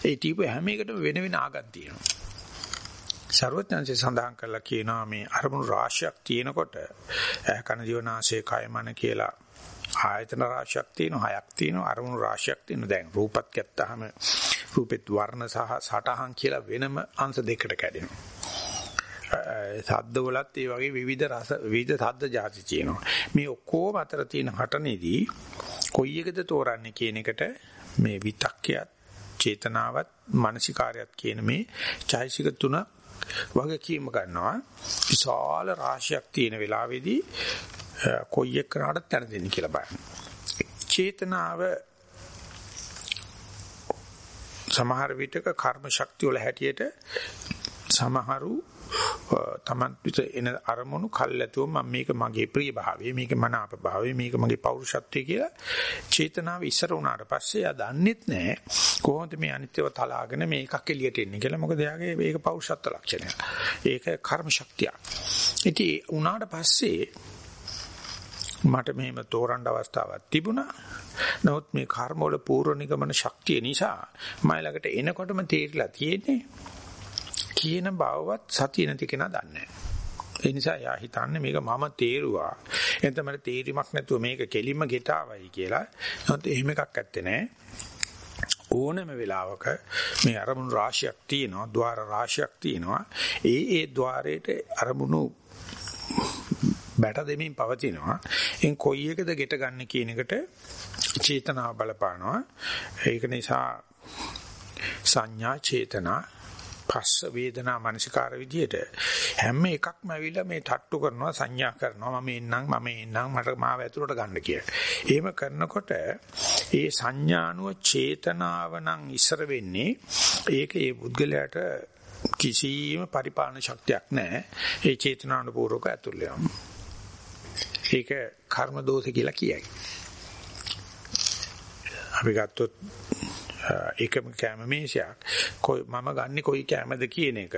ඒ ටීපු හැම එකටම වෙන වෙන ආගම් තියෙනවා. ਸਰවඥාන්සේ සඳහන් කරලා කියනවා මේ අරමුණු රාශියක් තියෙනකොට කන දිවනාසය කය මන කියලා ආයතන රාශියක් තියෙනවා හයක් තියෙනවා අරමුණු රාශියක් තියෙනවා. දැන් රූපත් ගත්තාම රූපෙත් වර්ණ සහ සටහන් කියලා වෙනම අංශ දෙකකට කැඩෙනවා. ශබ්ද වලත් ඒ වගේ විවිධ රස විවිධ ශබ්ද જાති තියෙනවා. මේ ඔක්කොම අතර තියෙන හටනේදී කොයි එකද තෝරන්නේ කියන එකට මේ විතක්කයත් චේතනාවත් මානසිකාරයත් කියන මේ චෛසික තුන වගකීම ගන්නවා. විශාල රාශියක් තියෙන වෙලාවේදී කොයි එකකටද තැන දෙන්නේ කියලා බලන්න. චේතනාව සමහර විටක කර්ම ශක්තිය වල හැටියට සමහරු තමන් පිට එන අරමුණු කල්ැතුව මම මේක මගේ ප්‍රිය භාවය මේක මනාප භාවය මේක මගේ පෞරුෂත්වය කියලා චේතනාව ඉස්සර වුණාට පස්සේ ආ දන්නෙත් නැහැ කොහොමද මේ අනිත්‍යව තලාගෙන මේ එකක් එළියට එන්නේ කියලා. මොකද එයාගේ මේක පෞරුෂත්ව ලක්ෂණය ඒක කර්ම ශක්තිය ඉතින් උනාට පස්සේ මට මෙහෙම තෝරන්න අවස්ථාවක් තිබුණා. නමුත් මේ කර්ම වල පූර්ව නිගමන ශක්තිය නිසා මම ළඟට එනකොටම තේරිලා තියෙන්නේ කියන බවවත් සතිය නැති කෙනා දන්නේ ඒ නිසා යා හිතන්නේ මේක මම තේරුවා. එතන මට තේරිමක් නැතුව මේක කෙලින්ම ගෙටාවයි කියලා. නැත්නම් එහෙම එකක් ඇත්තේ නැහැ. ඕනම වෙලාවක මේ අරමුණු රාශියක් තියෙනවා, ద్వාර රාශියක් තියෙනවා. ඒ ඒ ద్వාරයට අරමුණු බැට දෙමින් පවතිනවා. එන් කොයි එකද ගෙට ගන්න කියන එකට චේතනාව බලපානවා. ඒක නිසා සංඥා චේතනා පස්ස වේදනා මනසිකාර විදියට හැම එකක්ම ඇවිල්ලා මේ තට්ටු කරනවා සංඥා කරනවා මම එන්නම් මම එන්නම් මට මාව ඇතුළට ගන්න කියලා. එහෙම කරනකොට ඒ සංඥානුව චේතනාව නම් ඉස්සර වෙන්නේ ඒක ඒ පුද්ගලයාට කිසිම පරිපාලන ශක්තියක් නැහැ. ඒ චේතනානුපූර්වක ඇතුල් වෙනවා. ඒක කර්ම දෝෂ කියලා කියයි. අපි ගත්තොත් ඒකම කැම මේසයක්. කොයි මම ගන්නෙ කොයි කැමද කියන එක.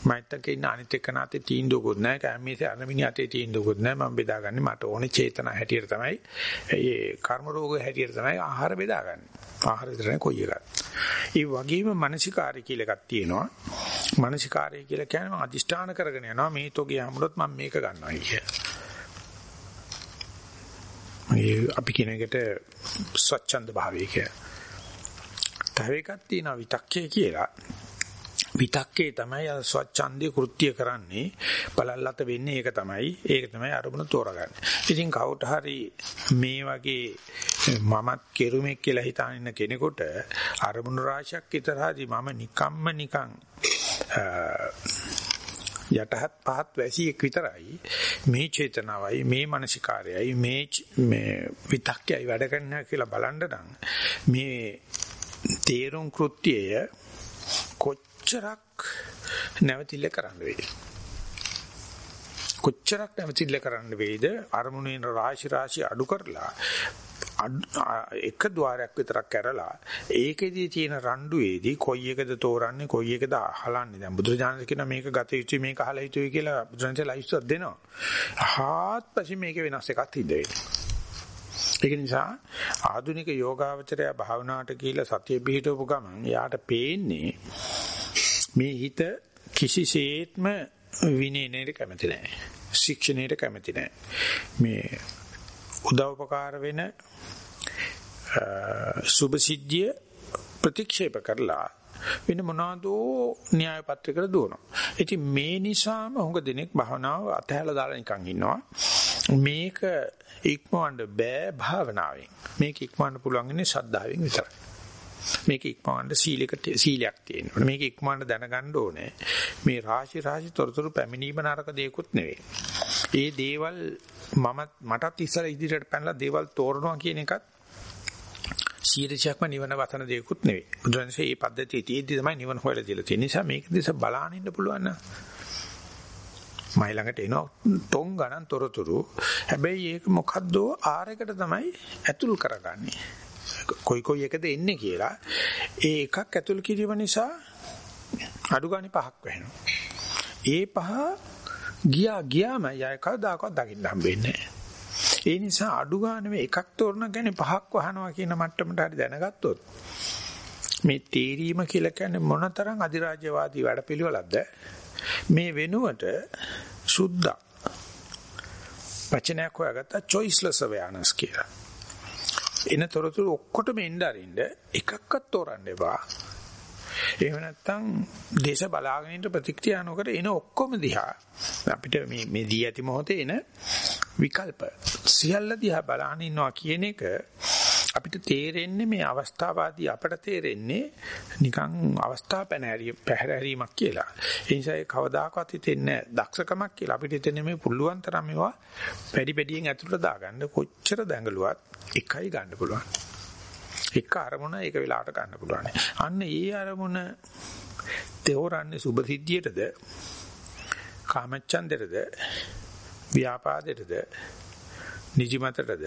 මයිත්තක ඉන්න අනිත් එක්ක නැතේ තීන්දුවකුත් නැහැ. කැම මේසේ අර මිනිහ අතේ තීන්දුවකුත් නැහැ. මම බෙදාගන්නේ මට ඕනේ චේතනා හැටියට තමයි. ඒ කර්ම රෝග හැටියට තමයි ආහාර බෙදාගන්නේ. ආහාර විතරයි කොයි එකත් ඒ වගේම මානසිකාරය කියලා එකක් තියෙනවා. මානසිකාරය කියලා කියන්නේ අදිෂ්ඨාන කරගෙන යනවා. මේ තෝගේ හැමලොත් මම මේක ගන්නවා කියලා. අපි කියන එකට ස්වච්ඡන්ද භාවය කියලා. තව එකක් තියෙනවා විතක්කේ කියලා. විතක්කේ තමයි අර ස්වච්ඡන්දේ කෘත්‍ය කරන්නේ බලල්ලත වෙන්නේ ඒක තමයි ඒක තමයි අරමුණ තෝරගන්නේ. ඉතින් කවුට හරි මේ වගේ මමත් කෙරුමෙක් කියලා හිතාන ඉන්න කෙනෙකුට අරමුණු රාශියක් විතරහදී මම නිකම්ම නිකං යටහත් පහත් වැසියෙක් විතරයි මේ චේතනාවයි මේ මානසිකාරයයි මේ මේ විතක්කයයි වැඩ කරනවා කියලා බලන්න නම් මේ තේරුම් කෘත්‍යය කොච්චරක් නැවතිල්ල කරන්න වේද කොච්චරක් නැවතිල්ල කරන්න වේද අරමුණේන රාශි රාශි අඩු කරලා එක ద్వාරයක් විතරක් කරලා ඒකෙදී තියෙන රණ්ඩුවේදී කොයි එකද තෝරන්නේ කොයි එකද අහලන්නේ? දැන් බුදුරජාණන් කියන මේක ගත යුතුයි මේක අහලා යුතුයි කියලා බුදුරජාණන් ලයිස්ට් දෙනවා. හාත්පසින් මේක වෙනස් එකක් තිබ්බ ඒක නිසා ආධුනික යෝගාවචරය භාවනාවට කියලා සතිය පිහිටවපු ගමන් යාට පේන්නේ මේ හිත කිසිසේත්ම විනේනේට කැමති නැහැ ශික්ෂණයට කැමති නැහැ මේ උදව්පකාර වෙන සුභ සිද්ධිය ප්‍රතික්ෂේප කරලා වෙන මොනවාදෝ න්‍යාය පත්‍රයකට දුවනවා. ඉතින් මේ නිසාම හුඟ දෙනෙක් භවනාව අතහැලා දාලා නිකන් ඉන්නවා. මේක ඉක්මවන්න බෑ භාවනාවෙන්. මේක ඉක්මවන්න පුළුවන් ඉන්නේ ශද්ධාවෙන් විතරයි. මේක ඉක්මවන්න සීලයක සීලයක් තියෙනවා. මේක ඉක්මවන්න දැනගන්න ඕනේ. මේ රාශි රාශි තොරතුරු පැමිණීම නරක දෙයක්වත් නෙවෙයි. ඒ දේවල් මම මටත් ඉස්සර ඉදිරියට පැනලා දේවල් තෝරනවා කියන එකත් සීරචක්ම නිවන වතන දෙයක්වත් නෙවෙයි. බුදුරජාණන්සේ මේ පද්ධතිය තියෙද්දි තමයි නිවන හොයලා තියලා තියෙන්නේ. නිසා මේක දිහා බලාගෙන ඉන්න පුළුවන් නම් මයි ළඟට එන ටොං ගණන් තොරතුරු. හැබැයි ඒක මොකද්ද ආරයකට තමයි ඇතුල් කරගන්නේ. කොයි කොයි එකද එන්නේ කියලා. ඒ එකක් ඇතුල් කිරීම නිසා අඩු ගානේ පහක් වෙනවා. ඒ පහ ගියා ගියාම යය කවදාකවත් දකින්න හම්බෙන්නේ නැහැ. ඒ නිසා අඩු ගන්න මේ එකක් තෝරන ගැන පහක් වහනවා කියන මට්ටමට හරි දැනගත්තොත් මේ තේරීම කියලා කියන්නේ මොනතරම් අධිරාජ්‍යවාදී වැඩපිළිවෙලක්ද මේ වෙනුවට සුද්ධ වචනයක් හොයාගත්තා choiceless awareness කියලා. එන තොරතුරු ඔක්කොටම එන්න අරින්න එකක්වත් තෝරන්න එපා. එහෙම නැත්නම් දේශ බලාගෙන ඉන්න ප්‍රතික්‍රියා නොකර එන ඔක්කොම දිහා අපිට මේ මේ දී ඇති මොහොතේ එන විකල්ප සියල්ල දිහා බලාගෙන ඉන්නවා කියන එක අපිට තේරෙන්නේ මේ අවස්ථාවාදී අපට තේරෙන්නේ නිකන් අවස්ථා පැහැරීමක් කියලා. ඒ නිසා ඒ කවදාකවත් හිතෙන්නේ දක්ෂකමක් කියලා. අපිට හිතෙන්නේ මේ පුළුවන් තරම් මේවා පැඩි පැඩියෙන් ඇතුළට දාගන්න කොච්චර දැඟලුවත් එකයි ගන්න පුළුවන්. එක අරමුණ ඒක වෙලාවට ගන්න පුළුවන්. අන්න ඒ අරමුණ තේරන්නේ සුභ සිද්ධියටද කාමච්ඡන්දෙටද ව්‍යාපාදෙටද නිදිමතටද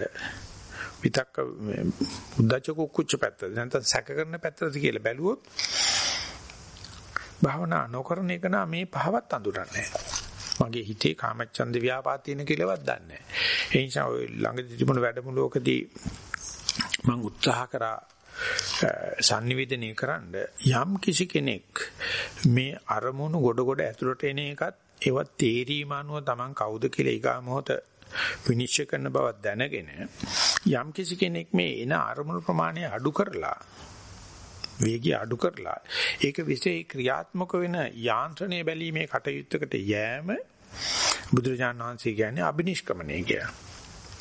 විතක්ක උද්දච්ච කුච්ච පැත්තද නැත්නම් සැක කරන පැත්තද කියලා බැලුවොත් භාවනා නොකරන එක නම් මේ පහවත් අඳුරන්නේ මගේ හිතේ කාමච්ඡන්ද ව්‍යාපාද තියෙන කියලාවත් දන්නේ නැහැ. ඒ නිසා ඔය ළඟදී තිබුණ වැඩමුළුවකදී මම උත්සාහ කරා sannivedanaya කරන්න යම් කිසි කෙනෙක් මේ අරමුණු ගොඩ ගොඩ ඇතුළට එන එකත් ඒවත් තේරීම අනුව Taman කවුද කියලා ඊගා මොහොත විනිශ්චය කරන බව දැනගෙන යම් කිසි කෙනෙක් මේ එන අරමුණු ප්‍රමාණය අඩු කරලා වේගය අඩු කරලා ඒක විශේෂ ක්‍රියාත්මක වෙන යාන්ත්‍රණය බැලීමේ කටයුත්තකට යෑම බුදුරජාණන් වහන්සේ කියන්නේ අබිනිෂ්ක්‍මණය කියලා.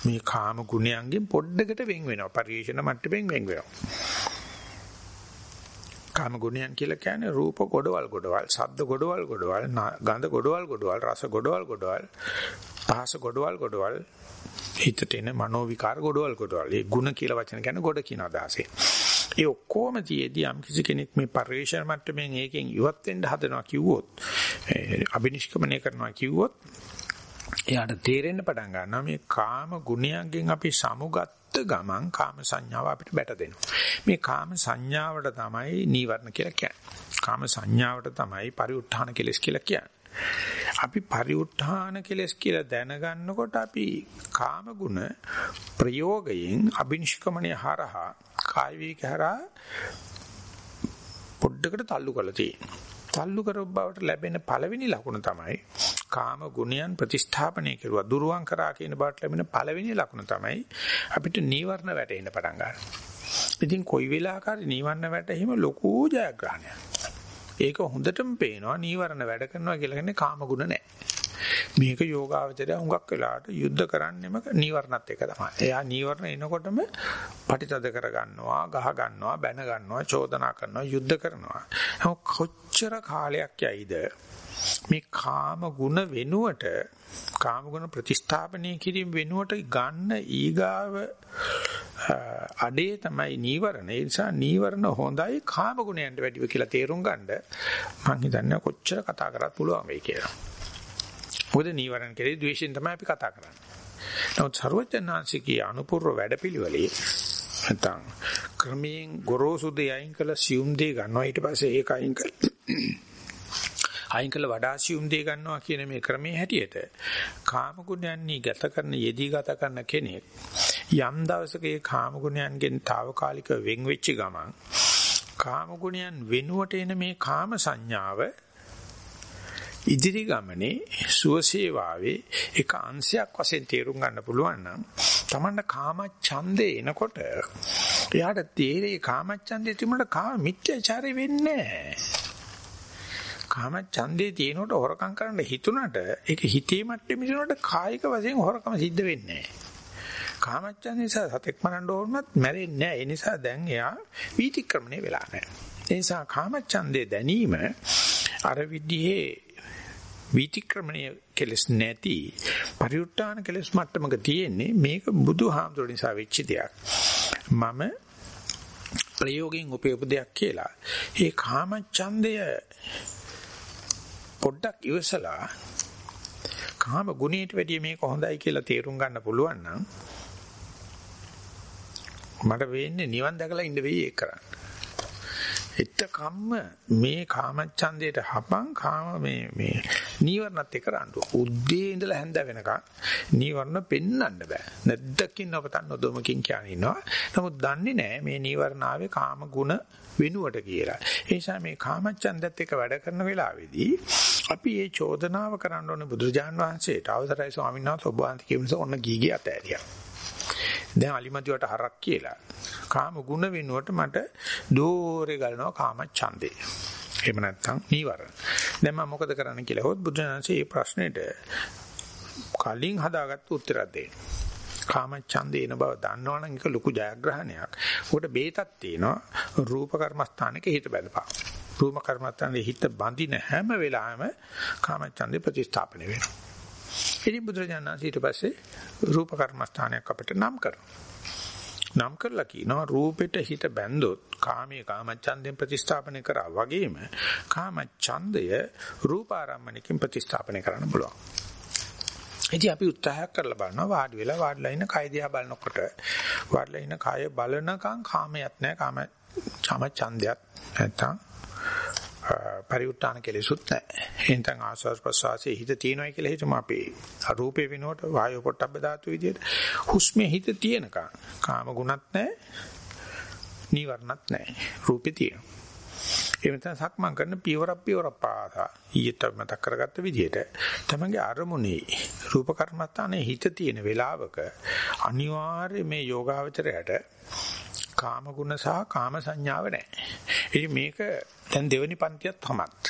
මේ කාම ගුණයන්ගෙන් පොඩ්ඩකට වෙන් වෙනවා. පරිේශන මට්ටමින් වෙන් වෙනවා. කාම ගුණයන් කියලා කියන්නේ රූප ගොඩවල් ගොඩවල්, ශබ්ද ගොඩවල් ගොඩවල්, ගන්ධ ගොඩවල් ගොඩවල්, රස ගොඩවල් ගොඩවල්, පහස ගොඩවල් ගොඩවල්, හිතට එන මනෝ විකාර ගොඩවල් ගොඩවල්. ඒ ಗುಣ කියලා වචන කියන්නේ ගොඩ කියන අදහසේ. ඒ ඔක්කොම තියේදී යම් කිසි කෙනෙක් මේ පරිේශන මට්ටමින් ඒකෙන් ඉවත් වෙන්න හදනවා කිව්වොත්, අබිනිෂ්ක්‍මණය කරනවා කිව්වොත් එයාට තේරෙන්න පටන් ගන්නවා මේ කාම ගුණයන්ගෙන් අපි සමුගත් ගමන් කාම සංඥාව අපිට බැට දෙනවා. මේ කාම සංඥාවට තමයි නීවරණ කියලා කියන්නේ. කාම සංඥාවට තමයි පරිඋත්ථාන කෙලස් කියලා කියන්නේ. අපි පරිඋත්ථාන කෙලස් කියලා දැනගන්නකොට අපි කාම ගුණ ප්‍රයෝගයෙන් අබිනිෂ්ක්‍මණය හරහා කාය විකහරා පොඩ්ඩකට තල්ලු කරලා තියෙනවා. තල්ලු කරව බවට ලැබෙන පළවෙනි ලකුණ තමයි කාම ගුණයන් ප්‍රතිස්ථාපනය කෙරුවා දුරුවන් කරා කියන බවට ලැබෙන පළවෙනි ලකුණ තමයි අපිට නීවරණ වැටෙන්න පටන් ගන්නවා. ඉතින් කොයි වෙලාවකරි නීවරණ වැටීම ලොකු ජයග්‍රහණයක්. ඒක හොඳටම පේනවා නීවරණ වැඩ කරනවා කියලා කියන්නේ කාම ගුණ නැහැ. මේක යෝගාවචරය හුඟක් වෙලාට යුද්ධ කරන්නෙම නීවරණත් එක තමයි. එයා නීවරණ එනකොටම පටිතද කර ගන්නවා, ගහ ගන්නවා, බැන ගන්නවා, චෝදනා කරනවා, යුද්ධ කරනවා. කොච්චර කාලයක් යයිද මේ කාම ගුණ වෙනුවට කාම ගුණ ප්‍රතිස්ථාපනය කිරීම වෙනුවට ගන්න ඊගාව අඩේ තමයි නීවරණ. ඒ නිසා නීවරණ හොඳයි කාම ගුණයන්ට වැඩිව කියලා තේරුම් ගන්න මම හිතන්නේ කොච්චර කතා කරත් පුළුවන් වෙයි කියලා. මොකද නීවරණ කෙරේ ද්වේෂයෙන් තමයි අපි කතා කරන්නේ. නමුත් ਸਰවඥාන්සිකී අනුපූර්ව වැඩපිළිවෙලේ නැත්නම් ක්‍රමයෙන් ගොරෝසු දෙයයින් කළ සියුම් දේ ගන්නවා ඊට පස්සේ ඒක අයින් කර අයින් කළ වඩා සියුම් දේ ගන්නවා කියන මේ ක්‍රමයේ හැටියට කාම ගුණයන්හි ගත කරන යෙදී ගත කරන කෙනෙක් යම් දවසක ඒ කාම ගුණයන්ගෙන් తాවකාලික වෙන් වෙච්ච ගමන් කාම ගුණයන් වෙනුවට එන මේ කාම සංඥාව ඉදිරි ගමනේ සුවසේවාවේ එක අංශයක් වශයෙන් තේරුම් ගන්න පුළුවන් නම් තමන්න කාම ඡන්දේ එනකොට එයාට තේරෙයි කාම ඡන්දේ තිබුණාට කාම මිත්‍යාචාරය වෙන්නේ නැහැ. කාම ඡන්දේ තියෙනකොට හොරකම් කරන්න හිතුණට ඒක හිතේ මට්ටමේ ඉන්නකොට කායික වශයෙන් හොරකම සිද්ධ වෙන්නේ නැහැ. කාමච්ඡන්දේ නිසා සතෙක් මරන්න ඕනවත් මැරෙන්නේ නැහැ. ඒ නිසා දැන් එයා වීතික්‍රමණය වෙලා නැහැ. ඒ නිසා කාමච්ඡන්දේ දැනීම අර විදිහේ වීතික්‍රමණය කෙලස් නැති පරිඋත්තාන කෙලස් මට්ටමක තියෙන්නේ මේක බුදුහාමුදුර නිසා වෙච්ච දෙයක්. මම ප්‍රයෝගයෙන් උපයපු දෙයක් කියලා. ඒ කාම ඡන්දය පොඩ්ඩක් ඉවසලා කාම ගුණයට වැඩිය මේක හොඳයි කියලා තේරුම් ගන්න පුළුවන් නම් මට වෙන්නේ නිවන් දැකලා ඉන්න වෙයි ඒක කරන්න. එතකම්ම මේ කාමච්ඡන්දයට හපන් කාම මේ මේ නීවරණත් එක්ක රණ්ඩුව. උද්දී ඉඳලා හැන්ද වෙනකන් නීවරණ පෙන්වන්න බෑ. නැද්දකින් අපතන් නොදොමකින් කියන ඉන්නවා. නමුත් දන්නේ නෑ මේ නීවරණ ආවේ කාම ගුණ වෙනුවට කියලා. ඒ නිසා මේ කාමච්ඡන්දත් එක්ක වැඩ කරන වෙලාවේදී අපි මේ චෝදනාව කරන්න ඕනේ බුදුරජාන් වහන්සේට අවසරයි ස්වාමීන් වහන්සේ ඔබ වහන්සේ කියන ඔන්න ගීගේ අතෑරියා. දැන් අලිමතිවට හරක් කියලා. කාම ගුණ වෙනුවට මට දෝරේ ගලනවා කාම ඡන්දේ. එහෙම නැත්නම් නීවරණ. දැන් මම මොකද කරන්න කියලා හොත් බුදුරජාණන්සේ මේ ප්‍රශ්නෙට කලින් හදාගත්ත උත්තරයක් දෙන්න. කාම ඡන්දේ එන බව දන්නවනම් ඒක ලොකු ජයග්‍රහණයක්. උකට බේතක් තියෙනවා රූප කර්මස්ථානක හිත බැලපන්. රූප කර්මස්ථානයේ හිත බඳින හැම වෙලාවෙම කාම ඡන්දේ ප්‍රතිස්ථාපනය වෙනවා. ඉතින් බුදුරජාණන් ඊට පස්සේ රූප කර්මස්ථානයක් අපිට නම් කරනවා. නම් කරලා කියනවා රූපෙට හිත බැන්දොත් කාමයේ කාමච්ඡන්දයෙන් ප්‍රතිස්ථාපනය කරා වගේම කාමච්ඡන්දය රූපාරම්මණයකින් ප්‍රතිස්ථාපනය කරන්න පුළුවන්. ඉතින් අපි උත්සාහයක් කරලා බලනවා වාඩි වෙලා වාඩිලා ඉන්න කය දිහා බලනකොට වාඩිලා ඉන්න කය බලනකම් කාමයක් නැහැ කාම කාමච්ඡන්දයක් නැත්තම් පරිඋත්තාන කෙලෙසුත් නැහැ. එහෙනම් ආස්වාස් ප්‍රසවාසයේ හිත තියෙනවා කියලා හිතමු අපි. අරූපේ වෙනකොට වායු පොට්ටබ්බ ධාතු විදියට හුස්මේ හිත තියෙනකම් කාම ගුණත් නැහැ. නීවරණත් නැහැ. රූපේ තියෙනවා. ඒ වෙනතන සක්මන් කරන පියවරක් පියවරක් පාසා ඊට මතක් කරගත්ත විදිහට තමන්ගේ අරමුණේ රූප කර්මස්ථානයේ හිත තියෙන වෙලාවක අනිවාර්ය මේ යෝගාවචරයට කාම ගුණ සහ කාම සංඥාව නැහැ. ඉතින් මේක දැන් දෙවෙනි පන්තියත් තමත්.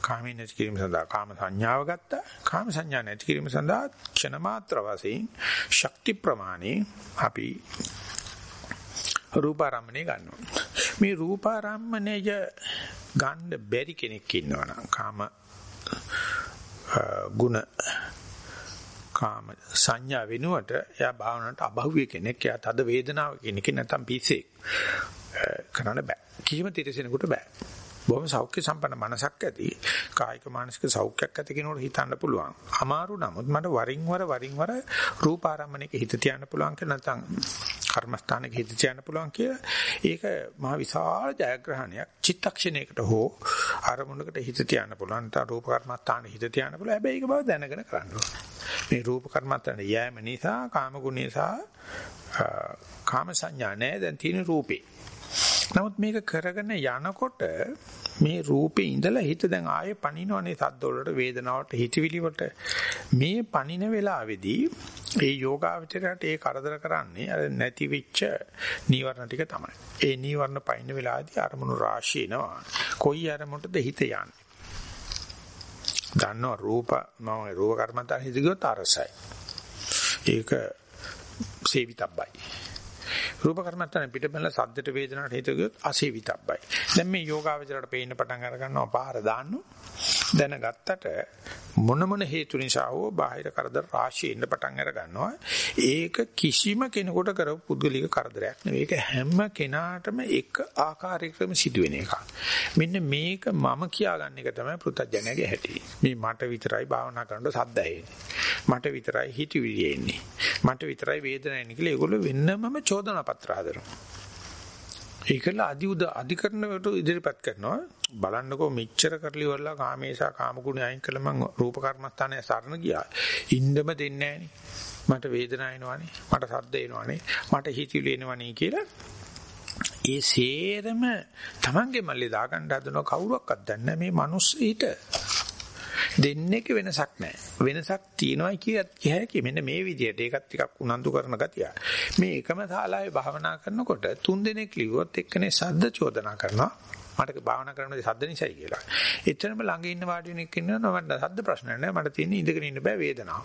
කාමී නැති කිරීම සඳහා කාම සංඥාව ගත්තා. කාම සංඥා නැති කිරීම සඳහා ක්ෂණ මාත්‍ර වශයෙන් ශක්ති ප්‍රමාණේ අපි රූපාරම්මණය ගන්නවා. මේ රූපාරම්මණය ගන්න බැරි කෙනෙක් ඉන්නවනම් කාම ගුණ කාම සංඥා වෙනුවට එයා භාවනාවට අභව්‍ය කෙනෙක්. එයා තද වේදනාව කෙනෙක් නැත්නම් පිස්සෙක්. කරන්න බෑ. කිසිම තිරසෙනෙකුට බෑ. බොහොම සෞඛ්‍ය සම්පන්න මනසක් ඇති කායික මානසික සෞඛ්‍යයක් ඇති කෙනෙකුට හිතන්න පුළුවන්. අමාරු නමුත් මට වරින් වර වරින් වර රූප ආරම්මණයක හිත තියන්න පුළුවන් කියලා නැත්නම් කර්මස්ථානයක හිත තියන්න පුළුවන් කියලා ඒක මහ විශාල ජයග්‍රහණයක්. චිත්තක්ෂණයකට හෝ ආරමුණකට හිත තියන්න පුළුවන්. නැත්නම් රූප කර්මස්ථානෙ හිත තියන්න පුළුවන්. හැබැයි ඒක බව දැනගෙන කරන්න මේ රූප කර්මස්ථානේ යෑම නිසා කාම ගුණය සහ කාම සංඥා නැහැ දැන් තියෙන රූපේ. නමුත් මේක කරගෙන යනකොට මේ රූපේ ඉඳලා හිත දැන් ආයේ පණිනවනේ සද්ද වලට වේදනාවට හිතවිලි වලට මේ පණින වෙලාවේදී ඒ යෝගාවචරයට ඒ කරදර කරන්නේ අර නැති වෙච්ච නීවරණ ටික තමයි. ඒ නීවරණ පයින්න වෙලාවේදී අරමුණු රාශිය එනවා. කොයි අරමුණටද හිත යන්නේ? දන්නවා රූප මම රූප කර්මන්තය හිත ගියොත් අරසයි. ඒක සේවිතබ්බයි. රූප කර්මත්තන පිටබල සද්දට වේදනාවට හේතු ගියොත් අසේවිතබ්බයි. දැන් මේ යෝගාවචරයට පේන්න පටන් අර ගන්නවා පාර දාන්නු. දැනගත්තට මොන මොන හේතු නිසා හෝ බාහිර කරදර රාශිය එන්න පටන් අර ගන්නවා. ඒක කිසිම කෙනෙකුට කරපු පුද්ගලික කරදරයක් නෙවෙයි. ඒක හැම කෙනාටම එක ආකාරයකම සිදුවෙන එකක්. මෙන්න මේක මම කියාගන්න එක තමයි පෘථජ්ජනයාගේ හැටි. මේ මට විතරයි භාවනා කරනකොට සද්ද ඇහෙන්නේ. මට විතරයි හිතවිලි එන්නේ. මට විතරයි වේදනාව එන්නේ කියලා ඒගොල්ලෝ වෙන්නමම චෝදනා පත්‍ර හදනවා. ඒකල අදි උද අධිකරණයට ඉදිරිපත් කරනවා බලන්නකෝ මෙච්චර කරලි වල කාමේසා කාමගුණ අයින් කළ මං රූප කර්මස්ථානයේ සරණ ගියා ඉන්නම දෙන්නේ මට වේදනාව එනවනේ මට සද්ද එනවනේ මට හිතිවිලි එනවනේ කියලා ඒ සේරම Tamange මල්ලේ දාගන්න හදන කවුරක්වත් දන්නේ මේ මිනිස් ඊට දෙන්නේක වෙනසක් නැහැ. වෙනසක් තියෙනවා කියත් කියහැකි මෙන්න මේ විදිහට ඒකත් ටිකක් උනන්දු කරන ගතිය. මේ එකම ශාලාවේ භාවනා කරනකොට තුන් දෙනෙක් ලිව්වොත් එක්කනේ සද්ද චෝදනා කරනවා. මට භාවනා කරනකොට සද්ද නිසායි කියලා. එච්චරම ළඟ ඉන්න වාඩි වෙන කෙනා මට සද්ද ප්‍රශ්න නැහැ. මට තියෙන ඉඳගෙන ඉන්න බෑ වේදනාව.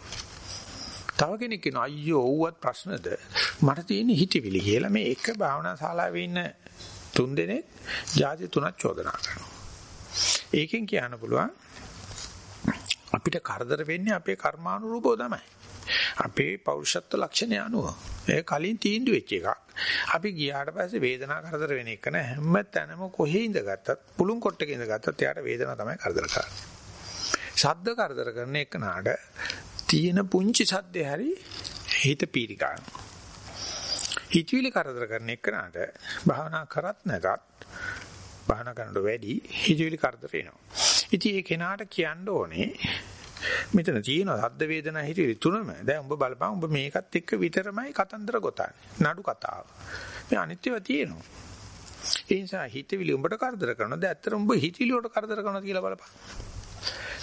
තව කෙනෙක් කියනවා අයියෝ ඔව්වත් ප්‍රශ්නද මට තියෙන හිතවිලි කියලා මේ එක භාවනා ශාලාවේ ඉන්න තුන් දෙනෙක් ಜಾති තුනක් චෝදනා කරනවා. ඒකෙන් කියන්න පුළුවන් අපිට කරදර වෙන්නේ අපේ කර්මානුරූපව තමයි. අපේ පෞරුෂත්ව ලක්ෂණය අනුව. ඒ කලින් තීන්දුව වෙච්ච එකක්. අපි ගියාට පස්සේ වේදනාව කරදර වෙන එක නෑ හැම තැනම කොහේ ඉඳගත්තත් පුළුන් කොට්ටක ඉඳගත්තත් එයාට වේදනාව තමයි කරදර කරන්නේ. ශබ්ද කරදර කරන එක නාඩ තියෙන පුංචි සද්දේ හරි හිත පීරි ගන්නවා. හිතවිලි කරදර කරන එක නාඩ භාවනා කරත් නැතත් භාවනා කරනකොට වැඩි හිතවිලි කරදර එනවා. ඉතින් ඒ කෙනාට කියන්න ඕනේ මෙතන තියෙන සද්ද වේදනා හිතවිලි තුනම. දැන් උඹ බලපන් උඹ මේකත් එක්ක විතරමයි කතන්දර ගොතන්නේ. නඩු කතාව. මේ අනිත්‍යව තියෙනවා. ඒ නිසා හිතවිලි උඹට කරදර කරනවා. දැන් ඇත්තට උඹ හිතවිලි වලට කරදර කරනවා කියලා බලපන්.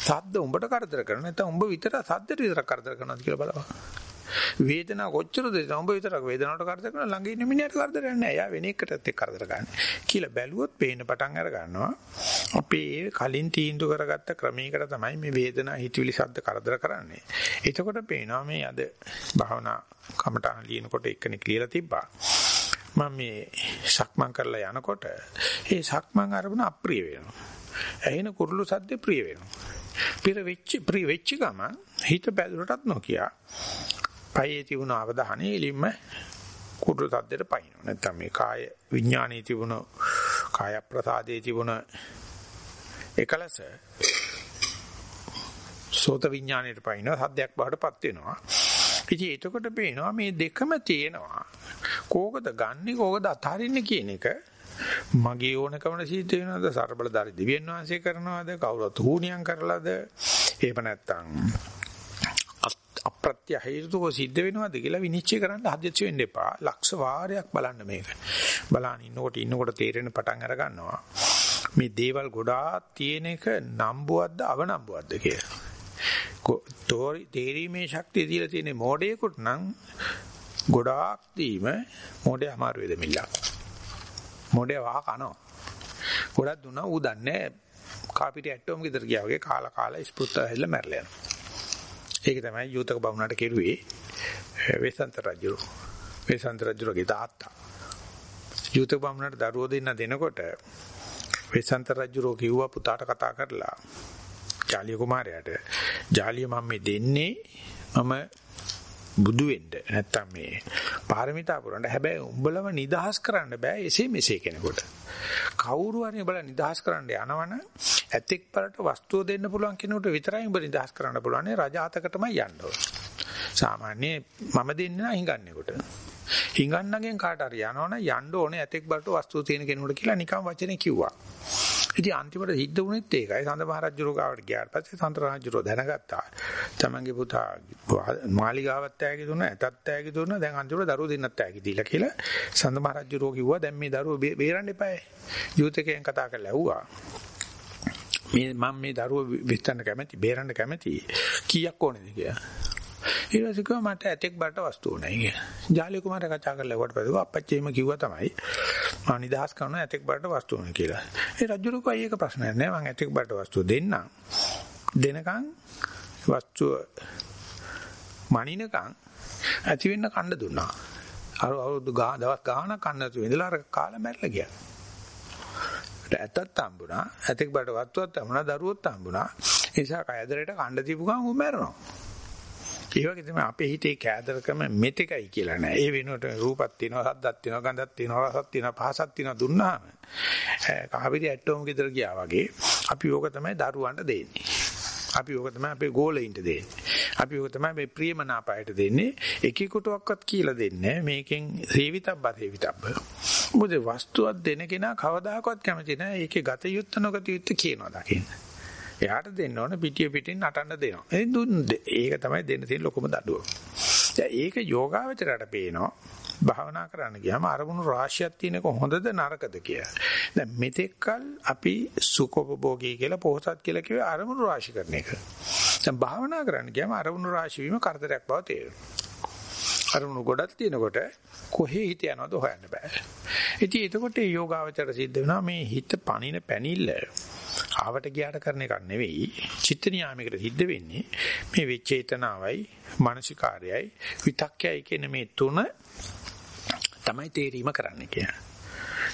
සද්ද උඹට කරදර කරනවා. නැත්නම් උඹ විතර සද්දට විතර කරදර කරනවාද කියලා බලපන්. වේදනාව කොච්චරද උඹ විතරක් වේදනාවට කරදර කරන ළඟ ඉන්න මිනිහට කරදරයක් නැහැ. එයා වෙන එකටත් එක්ක කරදර ගන්න. කියලා බැලුවොත් පේන්න පටන් අර ගන්නවා. අපේ කලින් තීන්දුව කරගත්ත ක්‍රමයකට තමයි මේ වේදනා හිතවිලි සද්ද කරදර කරන්නේ. එතකොට පේනවා මේ අද භාවනා කමටහන් ලියනකොට එක්කෙනෙක් ලියලා තිබ්බා. මම මේ සක්මන් කරලා යනකොට ඒ සක්මන් අරමුණ අප්‍රිය වෙනවා. ඇහෙන කුරුළු සද්ද ප්‍රිය වෙනවා. පිර වෙච්ච ප්‍රිය වෙච්ච ගමන් හිත බැලුරටත් නොකිය පයේ තිබුණ අවධානය එලින්ම කුඩු තද්දේට පයින්නවා. නැත්තම් මේ කාය විඥානයේ තිබුණ කාය ප්‍රසාදයේ තිබුණ එකලස සෝත විඥාණයට පයින්නවා සද්දයක් බවටපත් වෙනවා. ඉතින් එතකොට පේනවා මේ දෙකම තියෙනවා. කෝකද ගන්නෙ කෝකද අතාරින්නේ කියන එක මගේ ඕනකමන සිද්ධ වෙනවද ਸਰබලදාරි දිව්‍යන් වහන්සේ කරනවද කවුරුත් හුණියම් කරලාද එහෙම නැත්තම් අප්‍රත්‍ය හේතුක සිද්ධ වෙනවද කියලා විනිශ්චය කරන්න හදිස්සි වෙන්න එපා. ලක්ෂ වාරයක් බලන්න මේක. බලන්න ඉන්නකොට ඉන්නකොට තේරෙන පටන් අර ගන්නවා. මේ දේවල් ගොඩාක් තියෙන එක නම්බුවක්ද අවනම්බුවක්ද කියලා. තෝරි තේරීමේ ශක්තිය දීලා තියෙන මොඩේකට නම් ගොඩාක් දීම මොඩේ අමාරු වේද මිල්ලක්. මොඩේ වහ කනවා. ගොඩක් දුන්නා ඌ දන්නේ කාපිරි ඇට්ටෝම් ගෙදර ගියා වගේ කාලා කාලා ස්පෘත්ත හැදලා මැරලා යනවා. ඒක තමයි යූතක බවුණාට කෙරුවේ වේසන්ත රජු. වේසන්ත රජුගේ තාත්තා. යූතක බවුණාට දරුවෝ දෙන්න දෙනකොට වේසන්ත රජු කිව්වා පුතාට කතා කරලා ජාලිය කුමාරයාට ජාලිය මම මේ දෙන්නේ මම බුදු වෙන්න නැත්තම් මේ පාරමිතා පුරන්න හැබැයි උඹලව නිදහස් කරන්න බෑ එසේ මෙසේ කෙනෙකුට. කවුරු හරි උඹලා නිදහස් කරන්න යනවනම් ඇතෙක් පරට වස්තුව දෙන්න පුළුවන් කෙනෙකුට විතරයි උඹ නිදහස් කරන්න පුළුවන්. රජාතකටමයි යන්න ඕන. සාමාන්‍ය මම දෙන්නේ නැහැ හිඟන්නේකට. හිඟන්නගෙන් කාට හරි යනවනම් යන්න ඕනේ ඇතෙක් බරට වස්තුව තියෙන කෙනෙකුට කියලා නිකන් වචනේ කිව්වා. ඉතින් අන්තිමට සිද්ධ වුණෙත් ඒකයි. සඳ මහරජුරෝ ගාවට ගියාට පස්සේ සඳ රජුරෝ දැනගත්තා. තමන්ගේ පුතා මාලිගාවත් ඈගි දුන්නා, ඇතත් ඈගි දුන්නා. දැන් අන්තිමට දරුවෝ දෙන්නත් ඈගි දීලා කියලා සඳ මහරජුරෝ කිව්වා දැන් මේ දරුවෝ බේරන්න එපායි. යූතකයන් කතා කරලා ඇහුවා. මේ මම මේ දරුවෝ විස්තරන්න කැමති, බේරන්න කැමති. කීයක් ඕනේද කියලා. ඊට පස්සේ කිව්වා මට ඇතෙක් බරට වස්තු නැහැ කියලා. ජාලි කුමාරයා කතා කරලා කොට පස්සේ අප්පච්චි එහෙම කිව්වා තමයි. මම නිදහස් කරන ඇතෙක් බරට වස්තු නැහැ කියලා. ඒ රජුරු කයි ඒක ප්‍රශ්නයක් නෑ මම ඇතෙක් බරට වස්තු දෙන්නම්. දෙනකන් වස්තුව මනිනකන් ඇති වෙන්න කන්න දුන්නා. අර අවුරුදු ගා දවස් ගාණක් කන්න තු ඉඳලා අර කාලා මැරලා ගියා. ඇත්තත් හම්බුණා ඇතෙක් බඩ වත්තුවත් හම්බුණා දරුවොත් හම්බුණා ඒ නිසා කයදරට කණ්ඩ දීපු ගමන් උ මැරෙනවා ඒ වගේ තමයි අපේ හිතේ කෑදරකම මෙතෙකයි කියලා නෑ. ඒ වෙනුවට රූපක් තියෙනවා, සද්දක් තියෙනවා, ගඳක් තියෙනවා, රසක් තියෙනවා, පහසක් තියෙනවා දුන්නාම කහපිරි ඇටෝම් ගෙදර ගියා වගේ අපි ඕක තමයි දරුවන්ට දෙන්නේ. අපි ඕක තමයි අපේ ගෝලෙයින්ට දෙන්නේ. අපි ඕක තමයි මේ ප්‍රියමනාපයට දෙන්නේ. එකෙකුටවත් කියලා දෙන්නේ මේකෙන් සේවිතබ්බ සේවිතබ්බ. මොකද වස්තුවක් දෙන කෙනා කවදාකවත් කැමති නෑ. ඒකේ ගත යුත්ත නොගත යුත්ත කියනවා දකින්න. එයාට දෙන්න ඕන පිටිය පිටින් නටන්න දෙනවා. එතින් දුන්නේ. ඒක තමයි දෙන්න තියෙන ලොකුම දඩුව. ඒක යෝගාවචරයට පේනවා. භාවනා කරන්න ගියාම අරමුණු රාශියක් තියෙනක හොඳද නරකද කියලා. දැන් මෙතෙක්කල් අපි සුඛෝපභෝගී කියලා පොහසත් කියලා කිව්වේ අරමුණු රාශි කරන එක. දැන් භාවනා කරන්න ගියාම අරමුණු රාශි වීම කරදරයක් බව තේරෙනවා. අරමුණු ගොඩක් තියෙනකොට කොහේ හිත යනවද හොයන්න බෑ. ඉතින් එතකොට මේ යෝගාවචර සිද්ධ වෙනවා මේ හිත පණින පැනිල්ල ආවට ගියාට කරන එකක් නෙවෙයි. චිත්ත නියාමයකට සිද්ධ වෙන්නේ මේ විචේතනාවයි, මානසිකාරයයි, විතක්කයයි කියන මේ තුන තමයි තේරීම කරන්න කියන්නේ.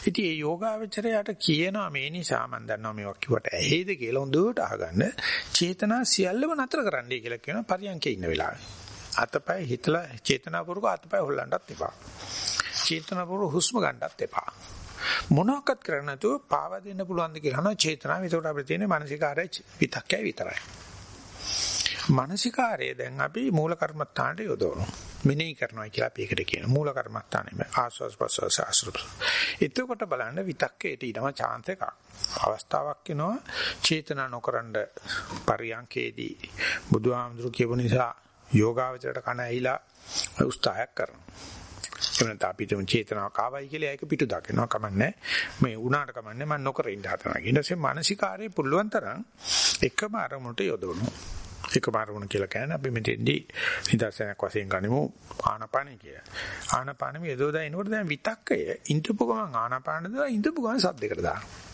ඉතින් මේ යෝගාවචරයට කියනවා මේ නිසා මම දන්නවා මේවා කිව්වට ඇහෙයිද කියලා හොඳට අහගන්න. චේතනා සියල්ලම නතර කරන්නයි කියලා කියනවා පරියන්කේ ඉන්න වෙලාවේ. අතපය හිතලා චේතනාපූර්වක අතපය හොල්ලන්නත් එපා. චේතනාපූර්ව හුස්ම ගන්නත් එපා. මොනවාක්වත් කරන්න නැතුව පාව දෙන්න පුළුවන්ද කියලා අහනවා චේතනාව. ඒකට අපිට තියෙන්නේ මානසිකාරය විතක්කයි විතරයි. මානසිකාරය දැන් අපි මූල කර්මත්තානට යොදවනවා. මෙනෙහි කරනවා කියලා අපි ඒකට කියනවා. මූල කර්මත්තානෙම ආස්වාස් ප්‍රසවාස ආශ්‍රප. එතකොට බලන්න විතක්කේට ඊටම chance එකක්. අවස්ථාවක් එනවා චේතනා නොකරන පරියන්කේදී බුදුහාමුදුරු කියපු නිසා යෝගාවචරයට කන ඇහිලා උත්සාහයක් කරනවා. එහෙම නැත්නම් අපිට චේතනාවක් ආවයි කියලා ඒක පිටු දකිනවා කමන්නේ. මේ උනාට කමන්නේ මම නොකර ඉන්න හදනවා. ඊට පස්සේ මානසිකාරයේ පුළුවන් තරම් එකම අරමුණට යොදවනවා. එකම අරමුණ කියලා කියන්නේ අපි මෙතෙන්දී නිදර්ශනයක් වශයෙන් ගනිමු ආනාපානයි කියලා. ආනාපානෙම යොදවලා එනකොට දැන් විතක්කය ඉඳපු ගමන් ආනාපාන දාලා ඉඳපු ගමන් සද්දයකට දානවා.